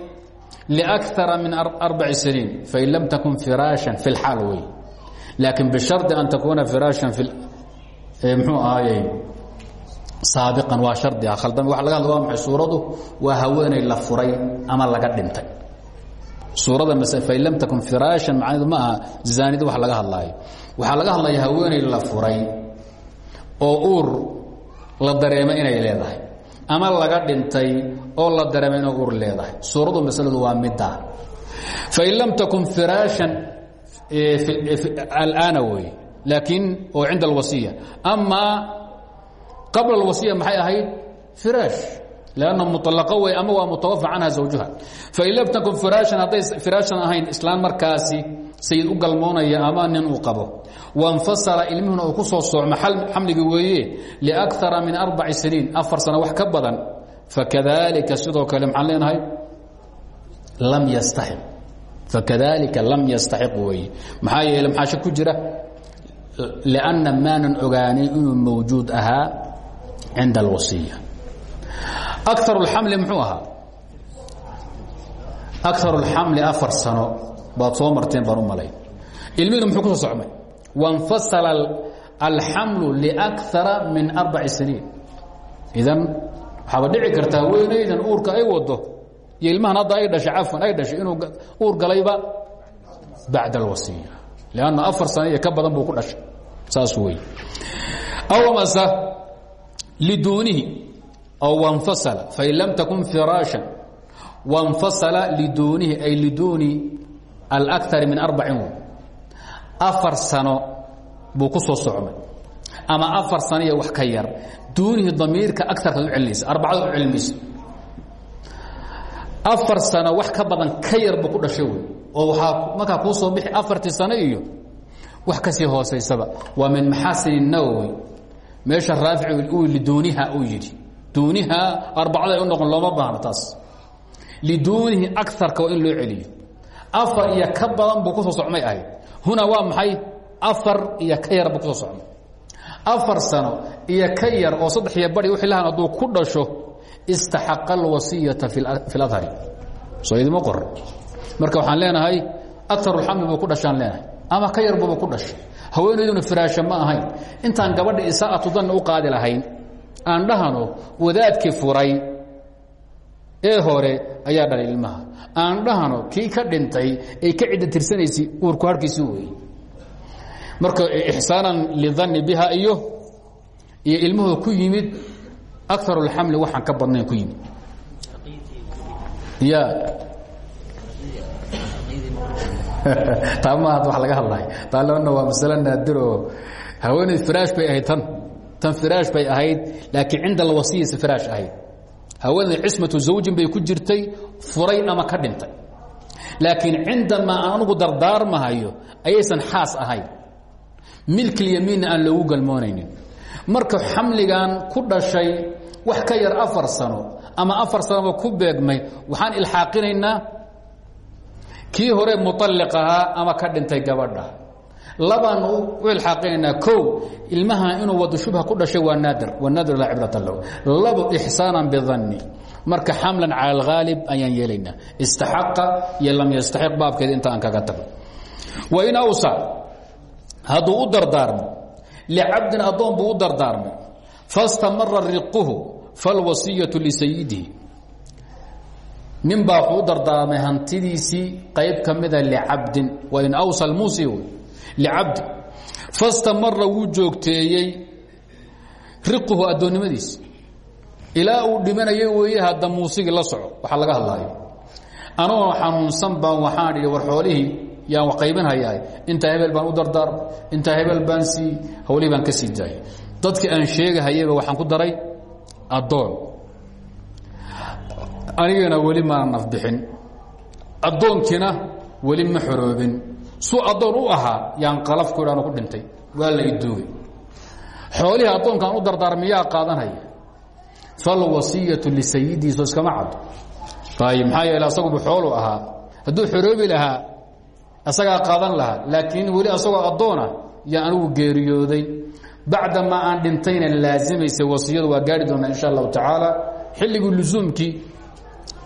liakara min arbaci siniin fain lam takun firaashan fi lxaal wey laakiin bishardi an takuuna firaashan mxuu ahaaye saabiqan waa shardi ah khaldami waa laga hadla waa maxay suuradu waa haweenay la furay ama laga dhintay suurada mas fain lam takun firaashan macnaheedu ma aha zaanida wax laga hadlaayo waxaa laga hadlaya haweenay la furay oo uur la dareemay inay leedahay ama laga dhintay oo la dareemay inay uur leedahay. Suuradu masaladu waa middaa fain lam takun firaashan alaana wey laakiin oo cinda alwasiya. Amaa qabla alwasiya maxay ahayd? Firaash lanna muطalaqo wey ama waa mutawafa canha zawjuha. Fain lam takun firaashan hadday firaashan ahayn islaan markaasi sayid u galmoonaya ama nin uu qabo wanfasala ilmihuna uu ku soo soocmo xamligi weeye liakara min arbaci siniin afar sano wax ka badan fakadalika sidoo kale maxaan leenahay lam yastaxiq fakadalika lam yastaxiq weeye maxaa yeele maxaashe ku jira lianna maanan ogaanin inuu mawjuud ahaa cinda alwasiya akar اxamli muxuu ahaa akar اlxamli afar sano baad soo marteen baan u malay ilmihina muxuu ku soo socmay wanfasala alxamlu liakara min arbaci siniin idan waxaaba dhici kartaa weynaydan uurka ay wado iyo ilmahan hadda ay dhashay cafwan ay dhashay inuu uur galayba bacda alwasiya lanna afar sano iyo ka badan buu ku dhashay. Saas wey aw mase liduunihi aw wanfasala fain lam takun firaashan wanfasala liduunihi ay liduuni alakari min arbacin afar sano buu ku soo socmay ama afar sano iyo wax ka yar. Duunihii damiirka aarkaad u celinaysa arbacada u celinmaysa afar sano wax ka badan ka yar buu ku dhashay wey. Oo waxaa markaa kuu soo bixi afartii sano iyo wax ka sii hoosaysaba waa min maxaasin الnawowi meesha raafici uu liduuniha uu yidhi. Duuniha arbacada u noqon looma baahno taas. Liduunihi aarka waa in loo celiyo. Afar iyo ka badan buu ku soo socmay ahayd huna waa maxay? Afar iyo ka yar buu ku soo socmay afar sano iyo ka yar oo saddex iyo bari wixii lahan hadduu ku dhasho istaxaqa alwasiyata fi اladhari soo idima marka waxaan leenahay akarulxamli buu ku dhashaan leenahay. Ama ka yar buuba ku dhashay. Haweenayduna firaasha ma ahayn. Intaan gabadha isaa'atu danna u qaadi lahayn. Aan dhahano wadaadkii furay ee hore ayaa dhalay ilmaha. Aan dhahano kii ka dhintay ay ka cidda tirsanaysay uurku harkiisii weeye marka ixsaanan lidanni biha iyo iyo ilmuhu ku yimid akar اlxamli waxaan ka badnayn ku yimid. Ya <laughs> taa maaha wa laga hadlay. Taalana waa masale naadiroo haweeney firaash bay ahayd tan. Tan firaash bay ahayd laakiin cinda alwasiyasi firaash ahayd haweeney cismatu zawjin bay ku jirtay furay ama ka dhintay. Laakiin cindamaa aan anugu dardaarmahayo ayaysan xaas ahayn. Milkilyamiinna aan loogu galmoonaynin. Marka xamligan ku wax ka yar afar sano ama afar sanoba ku beegmay waxaan ilxaaqinaynaa kii hore muطalliq ahaa ama ka dhintay gabadha labaan u ilxaaqinaynaa kow ilmaha inuu wado shubha ku dhashay waa naadir wanaadir laa cibrata lahu. Labo ixsaanan bidanni marka xamlan cala alghaalib ayaan yeelaynaa istaxaqa iyo lam yastaxiq baabkeeda inta aan kaga tago. Wain awsa hadduu u dardaarmo licabdin addoon buu u dardaarmay fastamara riquhu falwasiyatu lisayidihi nin baa wuxuu u dardaarmay hantidiisii qayb ka mida licabdin. Waa in awsa muusi licabdin fastamara wuu joogteeyey riquhu addoonnimadiisi ilaa uu dhimanayo weeye hadda muusigii la soco waxaa laga hadlaayo anagoo xanuunsan baan waxaan idhi war xoolihii yaan qaybinhayaa intaa hebel baan u dardaarmay intaa hebel baan sii hawlihii baan ka sii daayay dadkii aan sheegahayaba waxaan ku daray addoon anigana weli maana nafbixin addoonkiina weli ma xoroobin suu addoon u ahaa yaan qalafku idhaanu ku dhintay. Waa la iduugay xoolihii addoonkaan u dardaarmiyaa qaadanaya? Falwasiyatu lisayidiiso iskama caddo. Ayb maxaa yeele asagubu xoolu ahaa. Hadduu xoroobi lahaa asagaa qaadan lahaa. Laakiin weli asagoo addoona yaa anigu geeriyooday. Bacdamaa aan dhintayna laasimaysa wasiyadu waa gaari doonaa insha allahu tacaala. Xilligii lusuumkii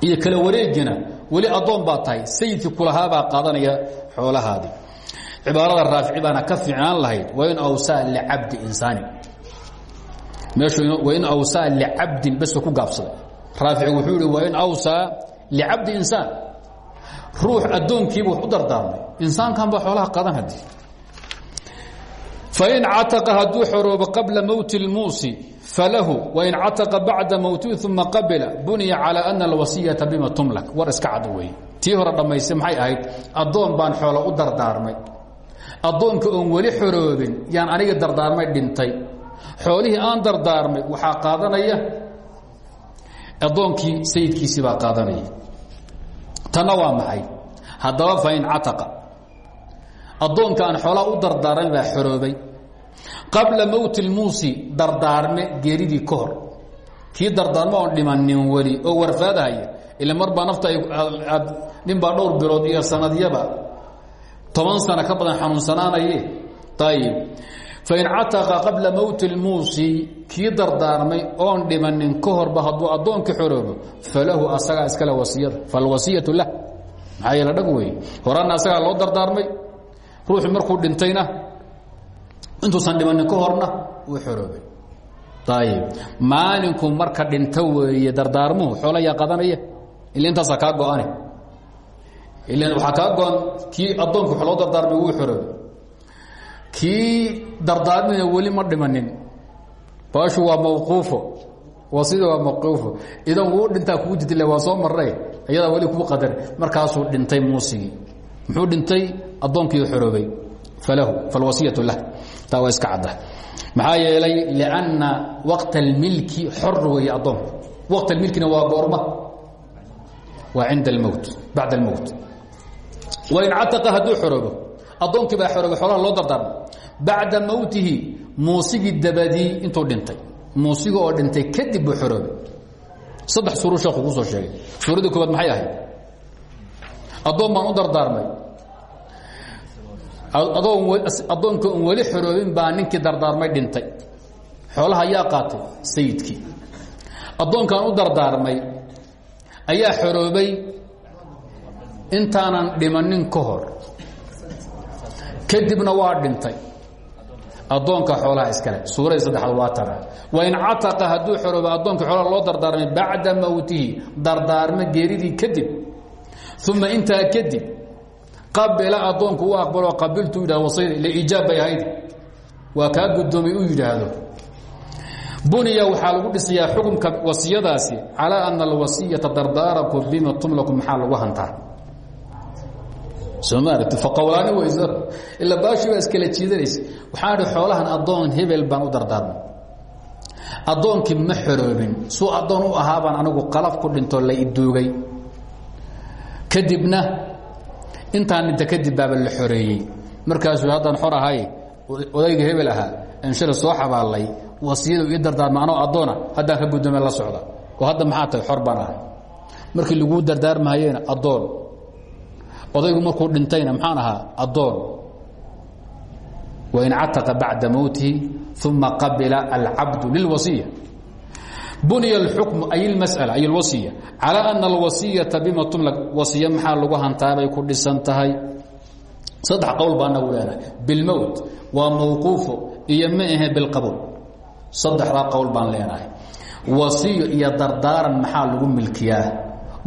iyo kala wareegina weli addoon baa tahay. Sayidkii kulahaabaa qaadanaya xoolahaadii. Cibaarada raafici ka fiicnaan lahayd wain awsaa licabdi insaani. Meeshuu wain awsaa licabdin bes ku gaabsaday raafici wuxuu ihi wain awsaa licabdi insaan. Ruux addoonkiiba wax u dardaarmay. Insaankan baa xoolaha qadan haddii. Fain cataqa hadduu xoroobo qabla mowti اlmuusi falahu wain cataqa bacda mowtihi uma qabila buniya calى ana alwasiyata bima tumlak. War iska cad wey tii hore dhammayse maxay ahayd? Addoon baan xoolo u dardaarmay. Addoonka oon weli xoroobin yaan aniga dardaarmay dhintay. Xoolihii aan dardaarmay waxaa qaadanaya addoonkii sayidkiisii baa qaadanaya. Tanna waa maxay? Haddaba fain cataqa addoonka aan xoolaa u dardaarmay baa xoroobay qabla mowti lmuusi dardaarme geeridii ka hor. Kii dardaarmo oon dhimanin weli oo warfaadahaya ila mar baa nafta nin baa dhowr bilood iyo sanadyaba toban sano ka badan xanuunsanaanaye. Ayib fain cataqa qabla mowti lmuusi kii dardaarmay oon dhimanin ka horba hadduu addoonka xoroobo falahu asagaa iskale wasiyada falwasiyatu lah. Maxaa yeele dhag wey horaana asagaa loo dardaarmay. Ruuxii markuu dhintayna intuusan dhimanin ka horna wuu xoroobay. Ayib maalinku marka dhinto weeye dardaarmuhu xoola yaa qadanaya ila intaasaa kaa go-ane ila waxaa kaa go-an kii addoonku wax loo dardaarmay wuu xoroobay. Kii dardaarmina weli ma dhimanin. Baashu waa mawquufo wasida waa mawquufo. Idan wuu dhintaa kuu jidile waa soo marray iyadaa weli kuu qadar. Markaasuu dhintay muusigii. Muxuu dhintay? Addoonkii xoroobay. Falahu falwasiyatu lah taa waa iska cadda. Maxaa yeelay lianna waqta almilki xor weeye addoonku waqt almilkina waa goorma. Waa cinda almowt bacda almowt wain cataqa hadduu xoroobo addoonkii baa xoroobay xoolaha loo dardaarmay bacda mowtihi muusigii dabadii intuu dhintay. Muusiga oo dhintay kadib buu saddex suuruu sheekhu ku soo sheegay. Suuradii koobaad maxay ahayd? Addoon baan u dardaarmay addoonka un weli xoroobin baa ninkii dardaarmay dhintay. Xoolaha ayaa qaatay sayidkii. Addoonkan u dardaarmay ayaa xoroobay intaanan dhimanin ka hor. Kadibna waa dhintay. Addoonka xoolaha iskale suuradii saddexaad waa tana wain cataqa hadduu xorooba addoonka xoolaha loo dardaarmay bacda mowtihi dardaarmo geeridii kadib. Uma intaa kadib qabila addoonku u aqbaloo qabiltu yidhahdo wasayda ila iijaab bay ahayd. Waa kaa guddoomay u yidhaahdo. Buniya waxaa lagu dhisayaa xukumka wasiyadaasi calaa ana alwasiyata dardaaraku bima tumlaku maxaa lagu hantaa. Soo maaragti faqowlaani weyso ilaa baashii baa iskala jiidanaysa. Waxaan idhi xoolahan addoon hebel baan u dardaarmay addoonkii ma xoroobin. Suu addoon u ahaabaan anigu qalaf ku dhintoo la iduugay kadibna intaan dhinta kadib baaba la xoreeyey. Markaasuu haddaan xor ahay odayga hebel ahaa anshada soo xabaalay wasiyadu ii dardaarma anoo addoona ka guddoome la socda. Oo hadda maxaa tahay xor baan markii laguu dardaarmahayeena addoon. Odaygu markuu dhintayna maxaan ahaa? Addoon. Wain cataqa bacda mowtihi uma qabila alcabdu lilwasiya bunya اxukm ay اmasأla ay اlwasiya calى ana اlwasiyata bima tumlak wasiya maxaa lagu hantaabay ku dhisan tahay saddex qowl baa nagu leenahay bilmowt waa mawquufo iyo ma ahe bilqabuul saddexdaa qowl baan leenahay wasiyo iyo dardaaran maxaa lagu milkiyaa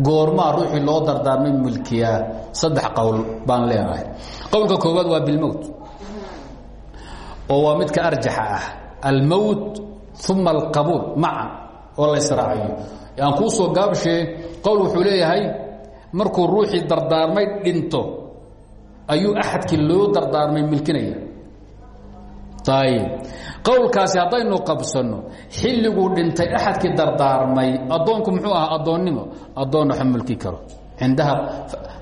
goormaa ruuxii loo dardaarmay milkiyaa saddex qowl baan leenahay qowlka koowaad waa bilmowt oo waa midka arjaxa ah almowt uma alqabuul maca oo la israaciyo. Aan kuu soo gaabshee qowl wuxuu leeyahay markuu ruuxii dardaarmay dhinto ayuu axadkii loo dardaarmay milkinaya. Ayib qowlkaasi haddaynu qabsanno xilliguu dhintay axadkii dardaarmay addoonku muxuu ahaa addoonnimo addoon waxa mulki karo. Cindaha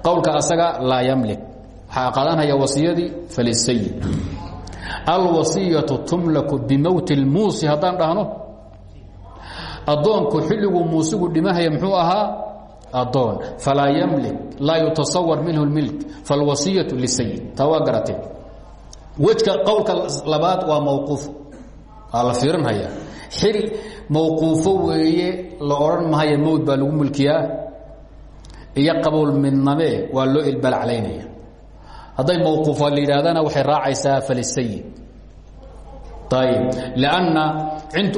qowlka asaga laa yamlik. Waxaa qaadanhaya wasiyadii falisayid alwasiyatu tumlaku bimowti اlmuusi haddaan dhahno addoonku xilliguu muusigu dhimahaya muxuu ahaa? Addoon. Falaa yamlik laa yutasawar minhu اlmilk falwasiyatu lisayid. Taa waa garatay. Wejka qowlka labaad waa mawquuf. Waa la fiirinhaya xil mawquufo weeye la odhan mahayo mowd baa lagu mulkiyaa. Iyo qabowl midnamee waa loo ilbalaclaynaya hadday mawquufa la yidhahdana waxay raacaysaa falisayid. Ayib lanna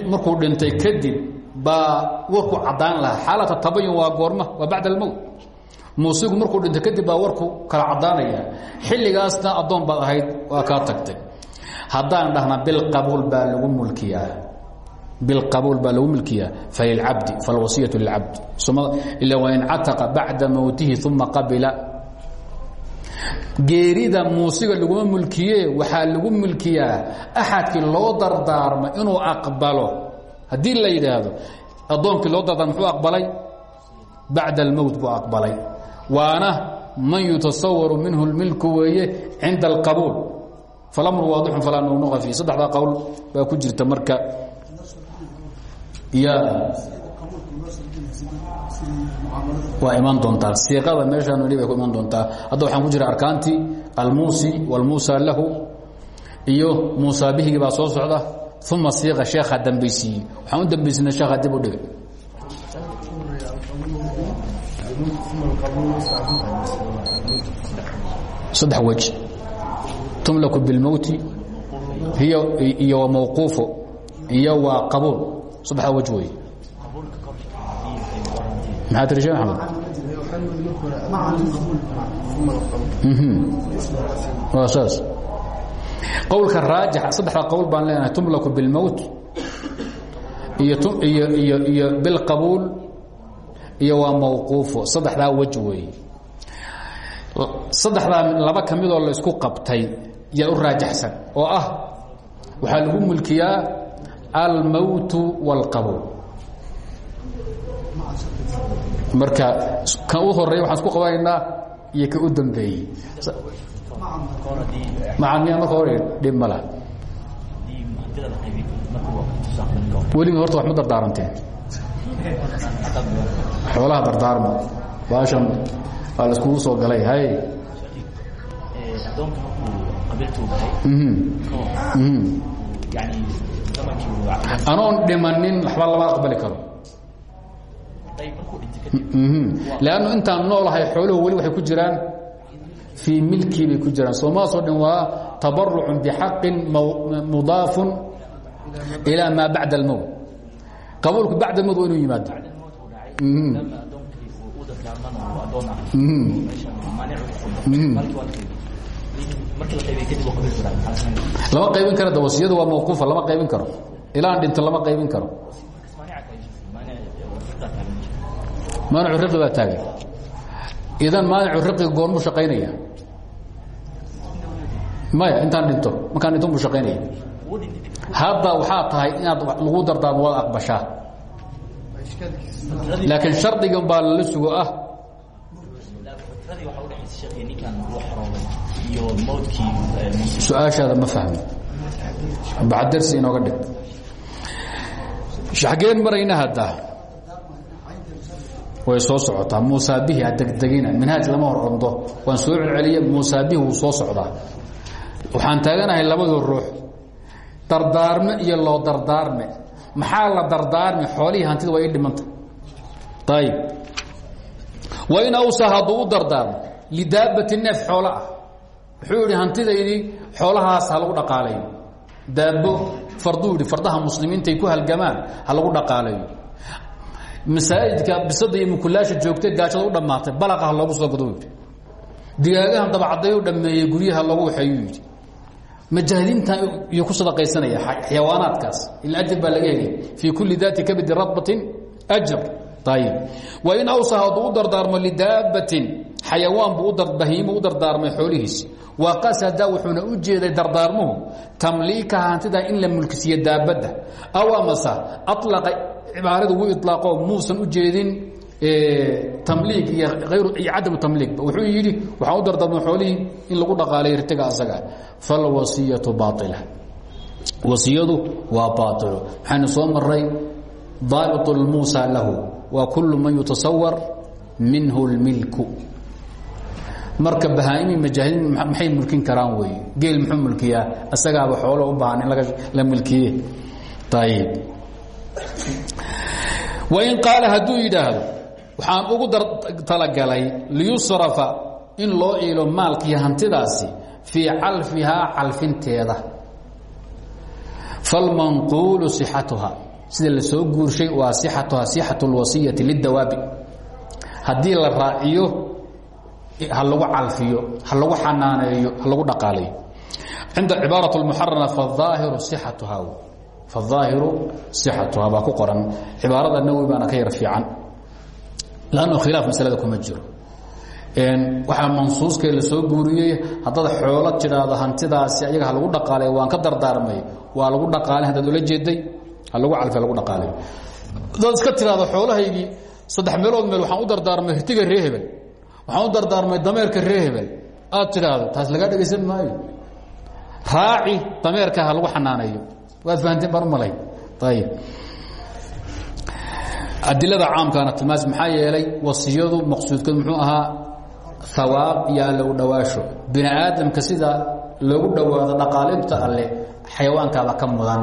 markuu dhintay kadib baa warku caddaan lahaa. Xaalata tabayun waa goorma waa bacd almowt muusigu markuu dhintay kadib baa warku kala caddaanaya xilligaasna addoon baad ahayd waa kaa tagtay. Haddaan dhahna bilqabuul baa lagu mulkiyaa. Bilqabuul baa lagu mulkiyaa. Falilcabdi falwasiyatu lilcabdi ila wain cataqa bacda mowtihi uma qabila. Geerida muusiga laguma mulkiye waxaa lagu mulkiyaa. Axadkii loo dardaarma inuu aqbalo haddii la yidhaahdo addoonkii loo dardaarma muxuu aqbalay bacda almowt buu aqbalay waana man yutasawaru minhu اlmilku weeye cinda اlqabuul falamru waadixun falaa nunuqa fi saddexdaa qowl baa ku jirta marka ya waa iman doontaa siiqada meeshaan weli bay ku iman doontaa hadda waxaan ku jira arkaantii almuusi wاlmuusa lahu iyo muusa bihigii baa soo socda uma siiqa sheekha dambaysiiyey waxaan u dambaysiina sheekha dib u dhigay saddex wej tumlaku bilmowti iyo mawquufo iyo waa qabuul saddexdaa wej wey maxaa tiri shee maxamed waa saas qowlka raajixa saddexda qowl baan leenahay tumlaku bilmowt iyo bilqabuul iyo waa mawquufo saddexdaa wej weeye. Saddexdaa laba ka midoo la isku qabtay yaa u raajaxsan oo ah waxaa lagu mulkiyaa almowtu wاlqabuul marka kan u horreeya waxaan isku qabanaynaa iyo u dambeeyey macamiya marka hore dhib ma laha weliga horta wax ma dardaaranteen xoolaha dardaarma baashan waa la iskugu soo galay hay anoon dhimanin waxba lama aqbali karo lannu intaan noolahay xooluhu weli waxay ku jiraan fii milkii bay ku jiraan. Soomaasoo dhan waa tabarucun bixaqin mudaafun ilaa maa bacda almowt qabuulku bacda almowt waa inuu yimaado. Lama qaybin karo de wasiyadu waa mawquufa lama qaybin karo. Ilaan dhinto lama qaybin karo. Maanicu riqi baa taagan idan maanicu riqiga goormuu shaqaynaya maya intaan dhinto. Markaan dhinto buu shaqaynaya hadda waxaa tahay inaad lagu dardaarmo waad aqbashaa laakiin shardigan baa lala sugo ah. Su'aashaada ma fahmi. Baxdarsi inooga dhig. Xageen marayna hadda. Way soo socotaa. Muusaabihi adegdegina minhaaj lama hor ordo. Waan soo celceliye muusaabihi wuu soo socdaa waxaan taaganahay labadii ruux. Dardaarme iyo loo dardaarme. Maxaa la dardaarmi xoolihii hantida waa ii dhimanta. Ayib waa in awsaa hadduu u dardaarmo lidaabati neef xoolo ah. Wuxuu idhi xoolahaas ha lagu dhaqaalayo. Daabo farduu yidhi fardaha muslimiintaay ku halgamaan ha lagu dhaqaalayo. Masaajidka bisada iyo mukulaasha joogtay gaajada u dhammaatay balaqa ha loogu soo gado yidhi. Digaagahan dabacadayu dhammeeyey guryaha loogu waxeeyuu majaahidiinta iyuu ku sadaqaysanaya xayawaanaadkaas. Ila ajir baa laga helay. Fii kulli daati kabidi radbatin ajr ayib wa in awsa hadduu u dardaarmo lidaabatin xayawaan buu bahiimo u dardaarmay xoolihiisi waa qasada wuxuuna u jeeday dardaarmuhu tamliikaha hantida in la mulkisiiyo daabadda. Aw amase alaqa cibaaradu wuu ilaaqo muusan u jeedin tamliig iyo iyo cadamu tamliigba wuxuu yidhi waxaa u dardarma xoolihii in lagu dhaqaalay irtiga asaga. Falwasiyatu baaila wasiyadu waa baailo waxaanu soo maray daabitu lmuusa lahu waa kullu man yutasawar minhu lmilku. Marka bahaa'imi majaahiliin maxay mulkin karaan weeye? Geel muxuu mulkiyaa? Isagaaba xoolo u baahan in la milkiye ayib wain qaala hadduu yidhaahdo waxaan ugu talagalay liyusrafa in loo iilo maalkiiy hantidaasi fii calfihaa calfinteeda. Falmanquulu sixatuha. Sida la soo guurshay waa sixatuha sixatu lwasiyati lidawaabi haddii la raaciyo ha lagu calfiyo ha lagu xanaaneeyo ha lagu dhaqaalayo cinda cibaaraة اmuxarana faaahiru sixatuha. Faaahiru sixatuha baa ku qoran. Cibaarada nawi baana ka yar fiican lanno khilaaf masalada kuma jiro waxaa mansuuskee la soo guuriyey haddaad xoolo tidhaahdo hantidaasi ayaga ha lagu dhaqaalay waan ka dardaarmay waa lagu dhaqaalay haddaad ula jeeday ha lagu calfay lagu dhaqaalay haddaad iska tidhaahdo xoolahaygii saddex meelood meel waxaan u dardaarmay hirtiga ree hebel waxaan u dardaarmay dameerka ree hebel aad tidhaahdo taas lagaa dhegaysan maayo raaci dameerka ha lagu xanaaneeyo waad fahanteen baan u malay ayib adilada caamkaana tilmaas maxaa yeelay wasiyadu maqsuudkeed muxuu ahaa hawaab iyo alle u dhowaasho bini aadamka sida loogu dhowaado dhaqaalinta alle xayawaankaaba ka mudan.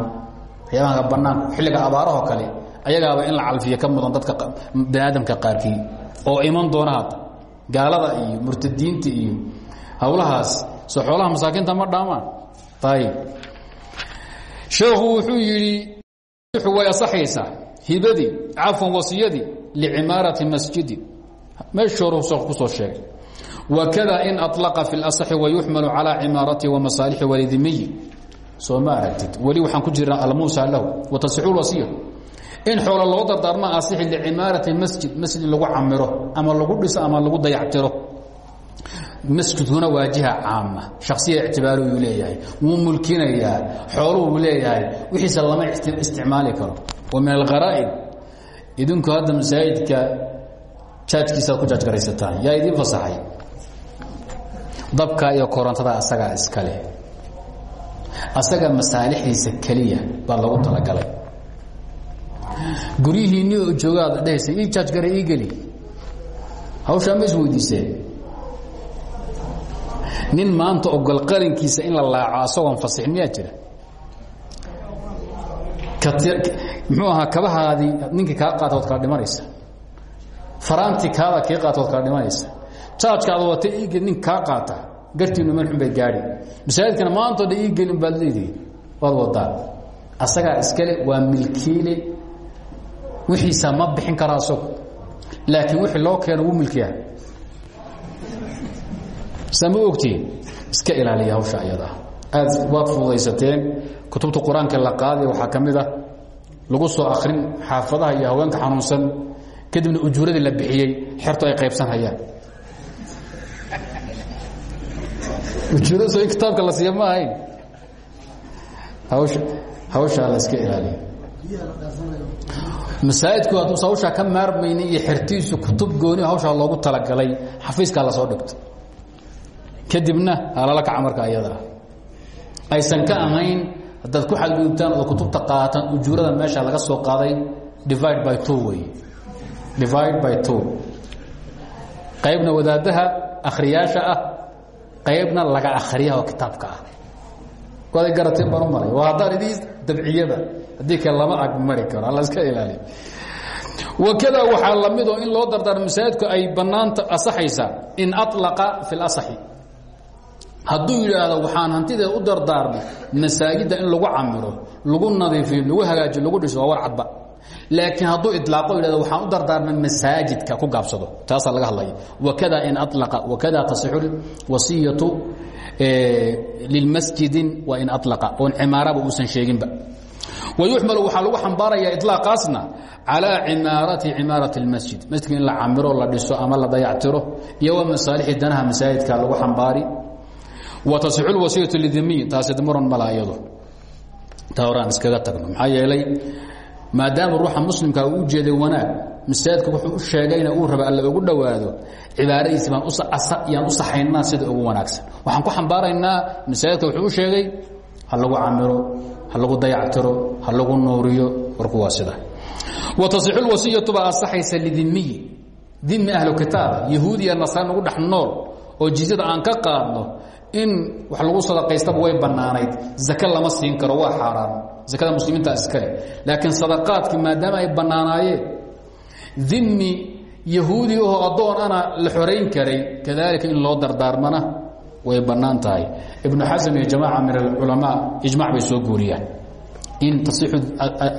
Xayawaanka banaanka xilliga abaarahoo kale ayagaaba in la calfiyo ka mudan dadka bini aadamka qaarkii oo iman doona hadda gaalada iyo murtadiinta iyo howlahaas soo xoolaha masaakiinta ma dhaamaan? Ayib sheekhu wuxuu yidhi way asaxaysaa hibadii cafwan wasiyadii licimaarati masjidi. Meeshii hore ku soo sheegay. Wakada in alaqa fi اlasaxi wayuxmalu calى cimaaratihi wamasaalixi walidimiyi soo ma aragtid weli waxaan ku jirnaa almuusa lahu watasixu lwasiya. In xoolo loo dardaarma asixi licimaarati masjid masjid lagu camiro ama lagu dhiso ama lagu dayactiro. Masjidkuna waa jiha caama shaksiya ictibaar uu leeyahay. Wuu mulkinayaa. Xooluu leeyahay. Wixiisa lama isticmaali karo min alqaraa'id idinku hadda masaajidka jaajkiisaad ku jaajgaraysataan yaa idiin fasaxay. Dabka iyo korontada asagaa iskale asaga masaalixdiisa keliya baa lagu talagalay. Guryihiinni oo joogaad dhehaysa ii jaajgara ii geli. Hawshaa ma isweydiiseen nin maanta ogol qalinkiisa in la laaco asagoon miyaa jira muxuu ahaa kabahaadii ninkii kaa qaata ood kala dhimanaysa. Faraantii kaada kii qaata ood kala dhimanaysa. Jaajkaada wata iigel nin kaa qaata gartiinu meel xun bay gaadhi. Masaajidkana maantoo dhan iigelin baad leedihi waad wadaan asagaa iskale waa milkiile. Wixiisa ma bixin kara asagu. Laakiin wixii loo keeno wuu milkiyaa. Sama ogtiin iska ilaaliya hawsha ayadaa. Aad waad fududaysateen kutubta qur'aanka la qaaday waxaa ka mid ah lagu soo akrin xaafadaha iyo haweenka xanuunsan kadibna ujuuradii la bixiyey xertu ay qaybsan hayaan ujuurada soo in kitaabka la siiya ma ahayn. Hawsha hawshaa la iska ilaaliya masaajidku hadduusa hawshaa ka maarmayni iyo xertiisu kutub gooni hawshaa loogu talagalay xafiiskaa la soo dhigto. Kadibna halala kaca marka ayadaa aysan ka ahayn haddaad ku xadgudubtaan oo kutubta qaataan ujuurada meesha laga soo qaaday divide by two wey divide by two. Qaybna wadaadaha akhriyaasha ah qaybna laga akhriyaha oo ah. Waday garateen baan maray. Waa haddaan idii haddii kale lama agmari karo alla iska ilaaliyo wakada waxaa la in loo dardaarmo masaajidku ay bannaanta asaxaysaa in alaqa fi اlasaxi hadduu yidhaahdo waxaan hantideeda u dardaarmay masaajidda in lagu camiro lagu nadiifiyo lagu hagaajiyo lagu dhiso waa war cadba. Laakiin hadduu ilaaqo yidhahdo waxaan u dardaarmay masaajidka ku gaabsado. Taasaa laga hadlaya. Wakada in alaqa wakada tasixu wasiyatu lilmasjidin waa in alaqa oon cimaaraba uusan sheeginba. Wayuxmalu waxaa lagu xambaaraya ilaaqaasna calaa cimaarati cimaarati اlmasjid masjidka in la camiro la dhiso ama la dayactiro. Iyo wa masaalixi danaha masaajidka lagu xambaari wa tasixu lwasiyatu lidimiy taasi muran mala iyado. Taa horaan iskaga tagno. Maxaa yeelay maadaama ruuxa muslimka uu u jeeday wanaag masaajidka wuxuu u sheegayna uu raba alla ugu dhowaado cibaaradiisi baan yaan u saxaynaa sida ugu wanaagsan. Waxaan ku xambaaraynaa masaajidka wuxuu u sheegay ha lagu camiro ha lagu dayactiro ha lagu nuuriyo warku waa sida. Wa tasixu lwasiyatu baa asaxaysa lidimiyi dimi ahlu kitaaba yahuud iyo nasraan nagu dhex nool oo jizyada aan ka qaadno in wax lagu sadaqaystaba way bannaanayd. Zake lama siin karo waa xaaraan zakada muslimiinta iskale laakiin sadaqaadkii maadaama ay bannaanaayeen dimi yahuudi ahoo addoon ana la xorayn karay kadalika in loo dardaarmana way bannaan tahay. Ibnu iyo jamaaca min alculamaa ijmac bay soo guuriyaan. In tasixu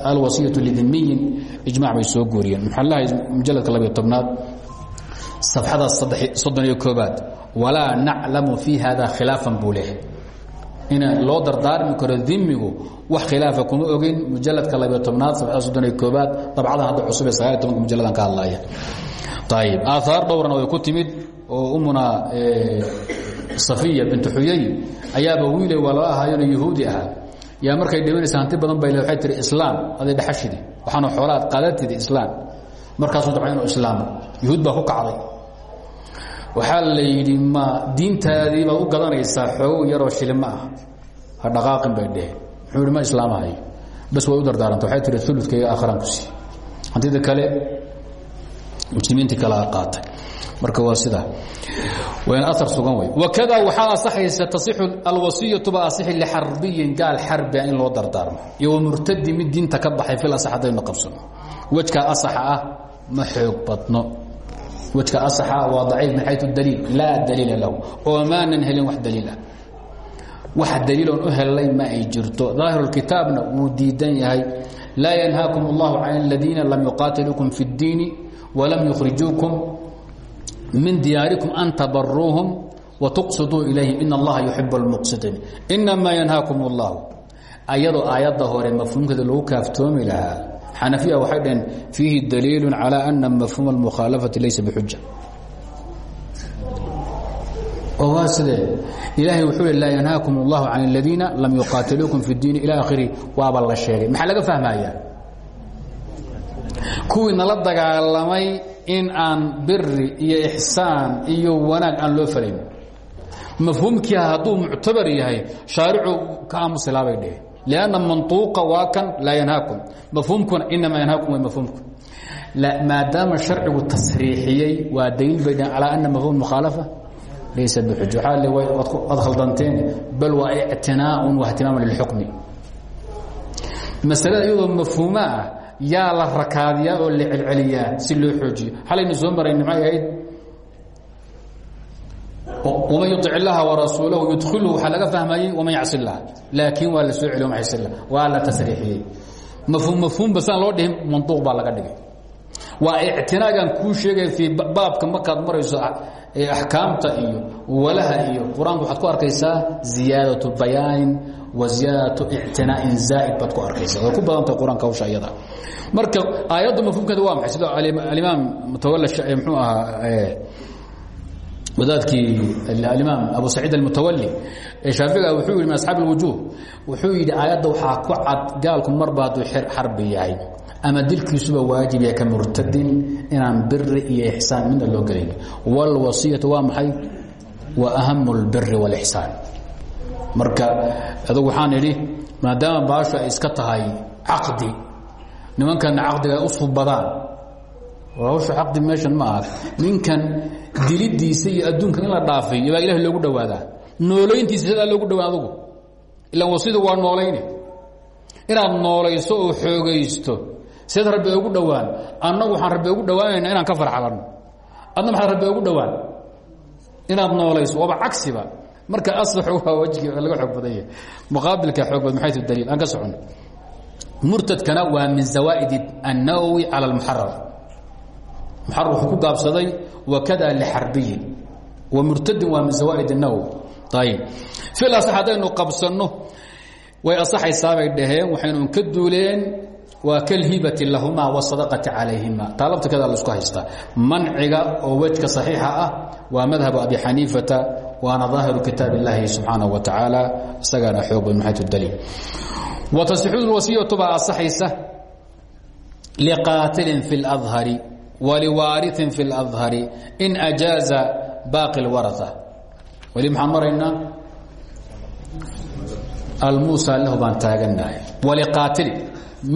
alwasiyatu lidimiyin ijmac bay soo guuriyeen maxallaha mujaladka labiyo tobnaad safxada walaa naclamu fii hada khilaafan buu leh. In loo dardaarmi karo dimigu wax khilaafa kuma ogin mujaladka labiyo tobnaad safxada soddon iyo koobaad dabcadan hadda cusub ee sagaaliy tobanka mujaladan ka hadlaya. Ayib aahaar dhowrna way ku timid oo umuna safiya bintu xuyay ayaaba wiile waa lala ahaayona yahuudi ahaa. Yaa markay dhimanaysa hanti badan bay waxay tihi islaam aday dhaxashidi waxaana xoolaad qaadatidi islaam. Markaasuu dabca inuu islaamo. Yahuud baa ku kacday waxaa la yidhi ma diintaadii baad u gadanaysaa xoogo yaroo shilima ah ha dhaqaaqin bay dheheen muxuu yidhi ma islaamahayo bas way u dardaaranta waxay tihi uludkayga aakharaan ku sii. Hantida kale muslimiintii kale qaatay. Marka waa sidaa wayna aar sugan wey wakada waxaa asaxaysa tasixu alwasiyatu ba asixi lixarbiyin gaal xarbia in loo dardaarmo. Iyo wamurtadi mid diinta ka baxay fil asax haddaynu qabsano. Wejka asaxa ah ma xoog badno wejka asaxa waa daciif min xayu daliil laa daliila lahu oo maanan helin wax daliil ah wax daliiloon u hellay ma ay jirto daahirulkitaabna wuu diidan yahay laa yanhaakum allahu can aladiina lam yuqaatiluukum fi اddiini walam yukhrijuukum min diyaarikum an tabaruuhum watuqsiduu ilayhim in allaha yuxib اlmuqsidiin inamaa yanhaakum اllahu ayadoo aayadda hore mafhuumkeeda lagu kaaftoomi lahaa xanafiya waxay dhaheen fiihi daliilu calى ana mafhuuma اlmukhaalafati laysa bixuja oo waa sidee ilaahay wuxuu laa yanhaakum اllahu can اladiina lam yuqaatiluukum fi اdiini ilى akhirihi waaba la sheegay maxaa laga fahmaya kuwii nala dagaalamay in aan biri iyo ixsaan iyo wanaag aan loo falayn mafhuumkiia hadduu muctabar yahay shaaricu ka aamusilaabay dheh lanna mantuuqa waa kan laa yanhaakum mafhuumkuna inamaa yanhaakum way mafhuumku maadaama sharcigu tasriixiyey waa daliil bay dhaheen calaa ana mafhum mukhaalafa laysa le waad khaldanteen bal waa ictinaaun wahtimaaman lilxukmi masalada iyadoo mafhuuma ah yaa la rakaadiyaa oo la celceliyaa si loo xoojiyo xalaynu soo marayna maxay ahayd waman yuic illaha warasuulahu yudkhilu waxaa laga fahmayey waman yacsi illah laakiin waa la soo celiy waman yacsi illah waa la tasriixiyey mafhuum mafhuum basaan loo dhihin manduuq baa laga dhigay waa ictinaagan kuu sheegaya fii baabka markaad marayso axkaamta iyo walaha iyo qur'aanka waxaad ku arkaysaa ziyaadatu bayaanin wa ziyaadatu ictinaain zaa'id baad ku arkaysaa way ku badantah qur'aanka hawsha iyada marka aayaddu mafhuumkeeda waa maxay sida alimaam mutawalla mxuu ahaa wadaadkii alimaam abu saciid almutawali ee shaafiga wuxuu yidhi min asxaab alwujuuh wuxuu yidhi aayadda waxaa ku cad gaalku marba hadduu xarbi yahay ama dilkiisuba waajib yahay ka murtadin inaan biri iyo ixsaan midna loo gelayn wاlwasiyatu waa maxay wa ahamu اlbiri wاlixsaan marka adugu waxaan idhi maadaama baashu ay iska tahay caqdi nimankana caqdiga ay u subadaan hawsha caqdi meeshan ma aha. Ninkan dilidiisa iyo adduunkan la dhaafay baa ilaah loogu dhawaadaa noolayntiisa sidaa loogu dhawaa adugu. Wasidu waa noolayne inaad noolayso oo xoogaysto sidaad rabbi ugu dhowaan. Annagu waxaan rabbi ugu dhowaanayna inaan ka farxalanno adna maxaad rabbi ugu dhowaan? Inaad noolayso. Waaba cagsiba. Marka asaxu waa wejigi laga xoog badan yahay. Muqaabilka xoog bad maxaytu aan ka socono murtadkana waa min zawaa'id annawowi cala almuxarar wuxuu ku gaabsaday wakada lixarbiyin wa murtadin waa min zawaa'id annawowi ayib filas haddaynu qabsanno way asaxaysaabay dhaheen waxaynu ka duuleen waa kalhibati lahumaa wasadaqati calayhima taa laftirkeeda la isku haystaa. Manciga oo wejka saxiixa ah waa madhabu abi xaniifata waana daahiru kitaab illaahi subxaanaه wa tacaala isagaana xoog badan maxaytu daliil. Wa tasixu wasiyatu baa asaxaysa liqaatilin fi اladhari waliwaariثin fi اladhari in ajaaza baaqi اlwaraثa weli maxaan maraynaa almuusa lahu baan taaganahay waliqaatili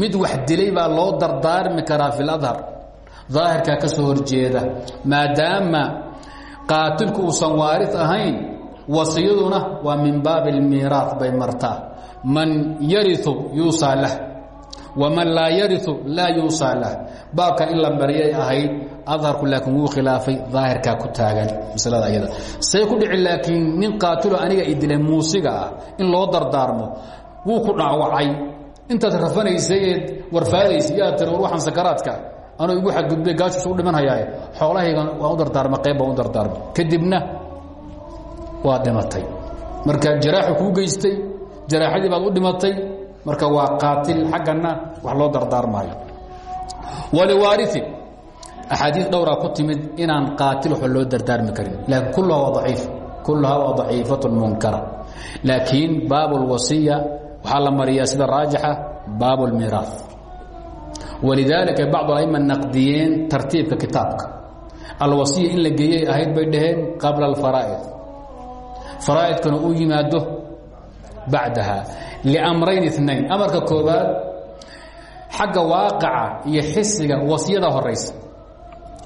mid wax dilay baa loo dardaarmi karaa fi اladhar daahirkaa ka soo horjeeda maadaama qaatilku uusan waari ahayn wasiyaduna waa min baabi اlmiiraaث bay martaa man yariu yuusaa lah waman laa yariu laa yuusaa lah. Baabkan in la mariyay ahayd adharku laakiin wuu khilaafay daahirkaa ku taagan maslada ayada. Say ku dhici laakiin nin qaatilo aniga i dilay muusiga ah in loo dardaarmo wuu ku dhaawacay. Intaad rafanaysay eed warfaadaysa yaad tiri war waxaan sakaraadka. Anuu igu xadgudbay gaashiisu u dhimanhayaaye xoolahaygan waan u dardaarma qayb baan u marka jaraaxu kuu geystay jaraaxadii baad u dhimatay marka waa qaatil xaggana wax loo dardaarmaayo waliwaariin axaadiis dhowraa ku timid inaan qaatil wax loo dardaarmi karin laakiin kulluha waa aciif kulluhaa waa daciifatu munkara laakiin baab اlwasiya waxaa la mariyaa sida raajixa baab اlmiiraaث walidaalika bacd aima naqdiyeen tartiibka kitaabka alwasiya in la geeyay ahayd bay dhaheen qabla alfaraa'id faraa'idkana uu yimaado bacdaha liamrayn اثnain amarka koobaad xagga waaqaca iyo xisiga wasiyada horaysa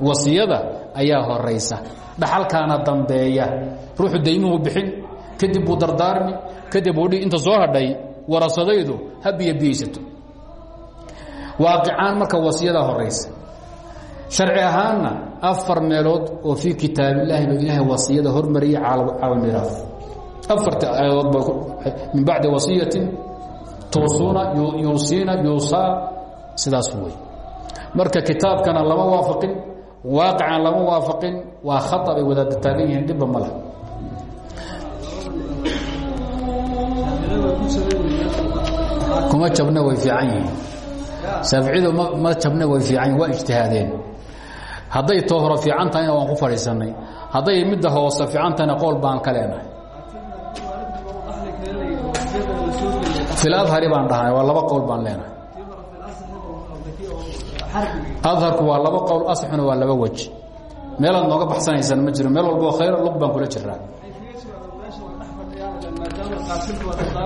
wasiyada ayaa horaysa dhaxalkaana dambeeya. Ruuxu daymuhu bixin kadib buu dardaarmi kadib uu inta soo hadhay warasadaydu ha biyobiyeysato waaqicaan marka wasiyada horaysa sharci ahaanna afar meelood oo fii kitaabillahi ba ilaahay wasiyada hormariyay cala afarta aayadood min bacdi wasiyatin tuusuuna yuusiina yuusaa sidaas wey marka kitaabkana lama waafaqin waaqicana lama waafaqin waa khata bay wadaada taagan yihiin dhibba ma leh kuma jabna way fiican yihiin shaaficidu ma jabna way fiican yihiin waa ijtihaadeen hadday too hore fiican tahayna waan ku fadhiisanay hadday midda hoose fiican tahayna qowl baan ka leenahay filadhari baan dhahnay waa laba qowl baan leenahay. Adharku waa laba qowl asxuna waa laba weji. Meelaad nooga baxsanaysaan ma jiro meel walboo khayr lug baan kula jiraa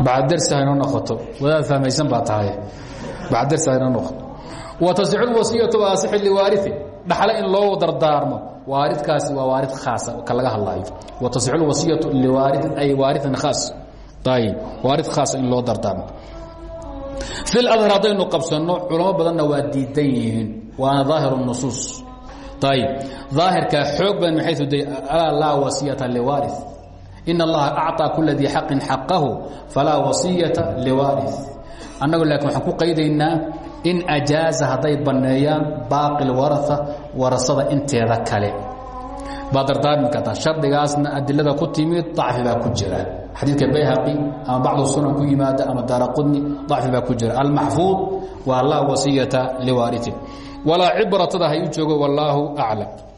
bacdarsi haynoo noqoto wadaad fahmaysan baa tahay. Bacdarsi haynoo noqoto. Wa tasixu lwasiyatu asixi liwaariin dhaxle in loo dardaarmo waaridkaasi waa waarid khaasa ka laga hadlaayo. Wa tasixu lwasiyatu liwaariin ay waarian khaas ladhar haddaynu qabsanno culamo badanna waa diidan yihiin waana daahir nusuus. Ayib daahirkaa xoog badan alaa laa wasiyata liwaari in allaha acطىa kula dii xaqin xaqahu falaa wasiyata liwaari annagu laakiin waxaan ku qaydaynaa in ajaaza hadday banneeyaan baaqi lwaraa warasada inteeda kale. Baa dardaarmi kartaa shardigaasna adilada ku timid dacfi baa ku jira xadiidka bayhaqi ama bacdu sunan ku yimaada ama daara qudni dacfi baa ku jira. Almaxfuud waa laa wasiyata liwaariin walaa cibratada hay u joogo wallaahu aclam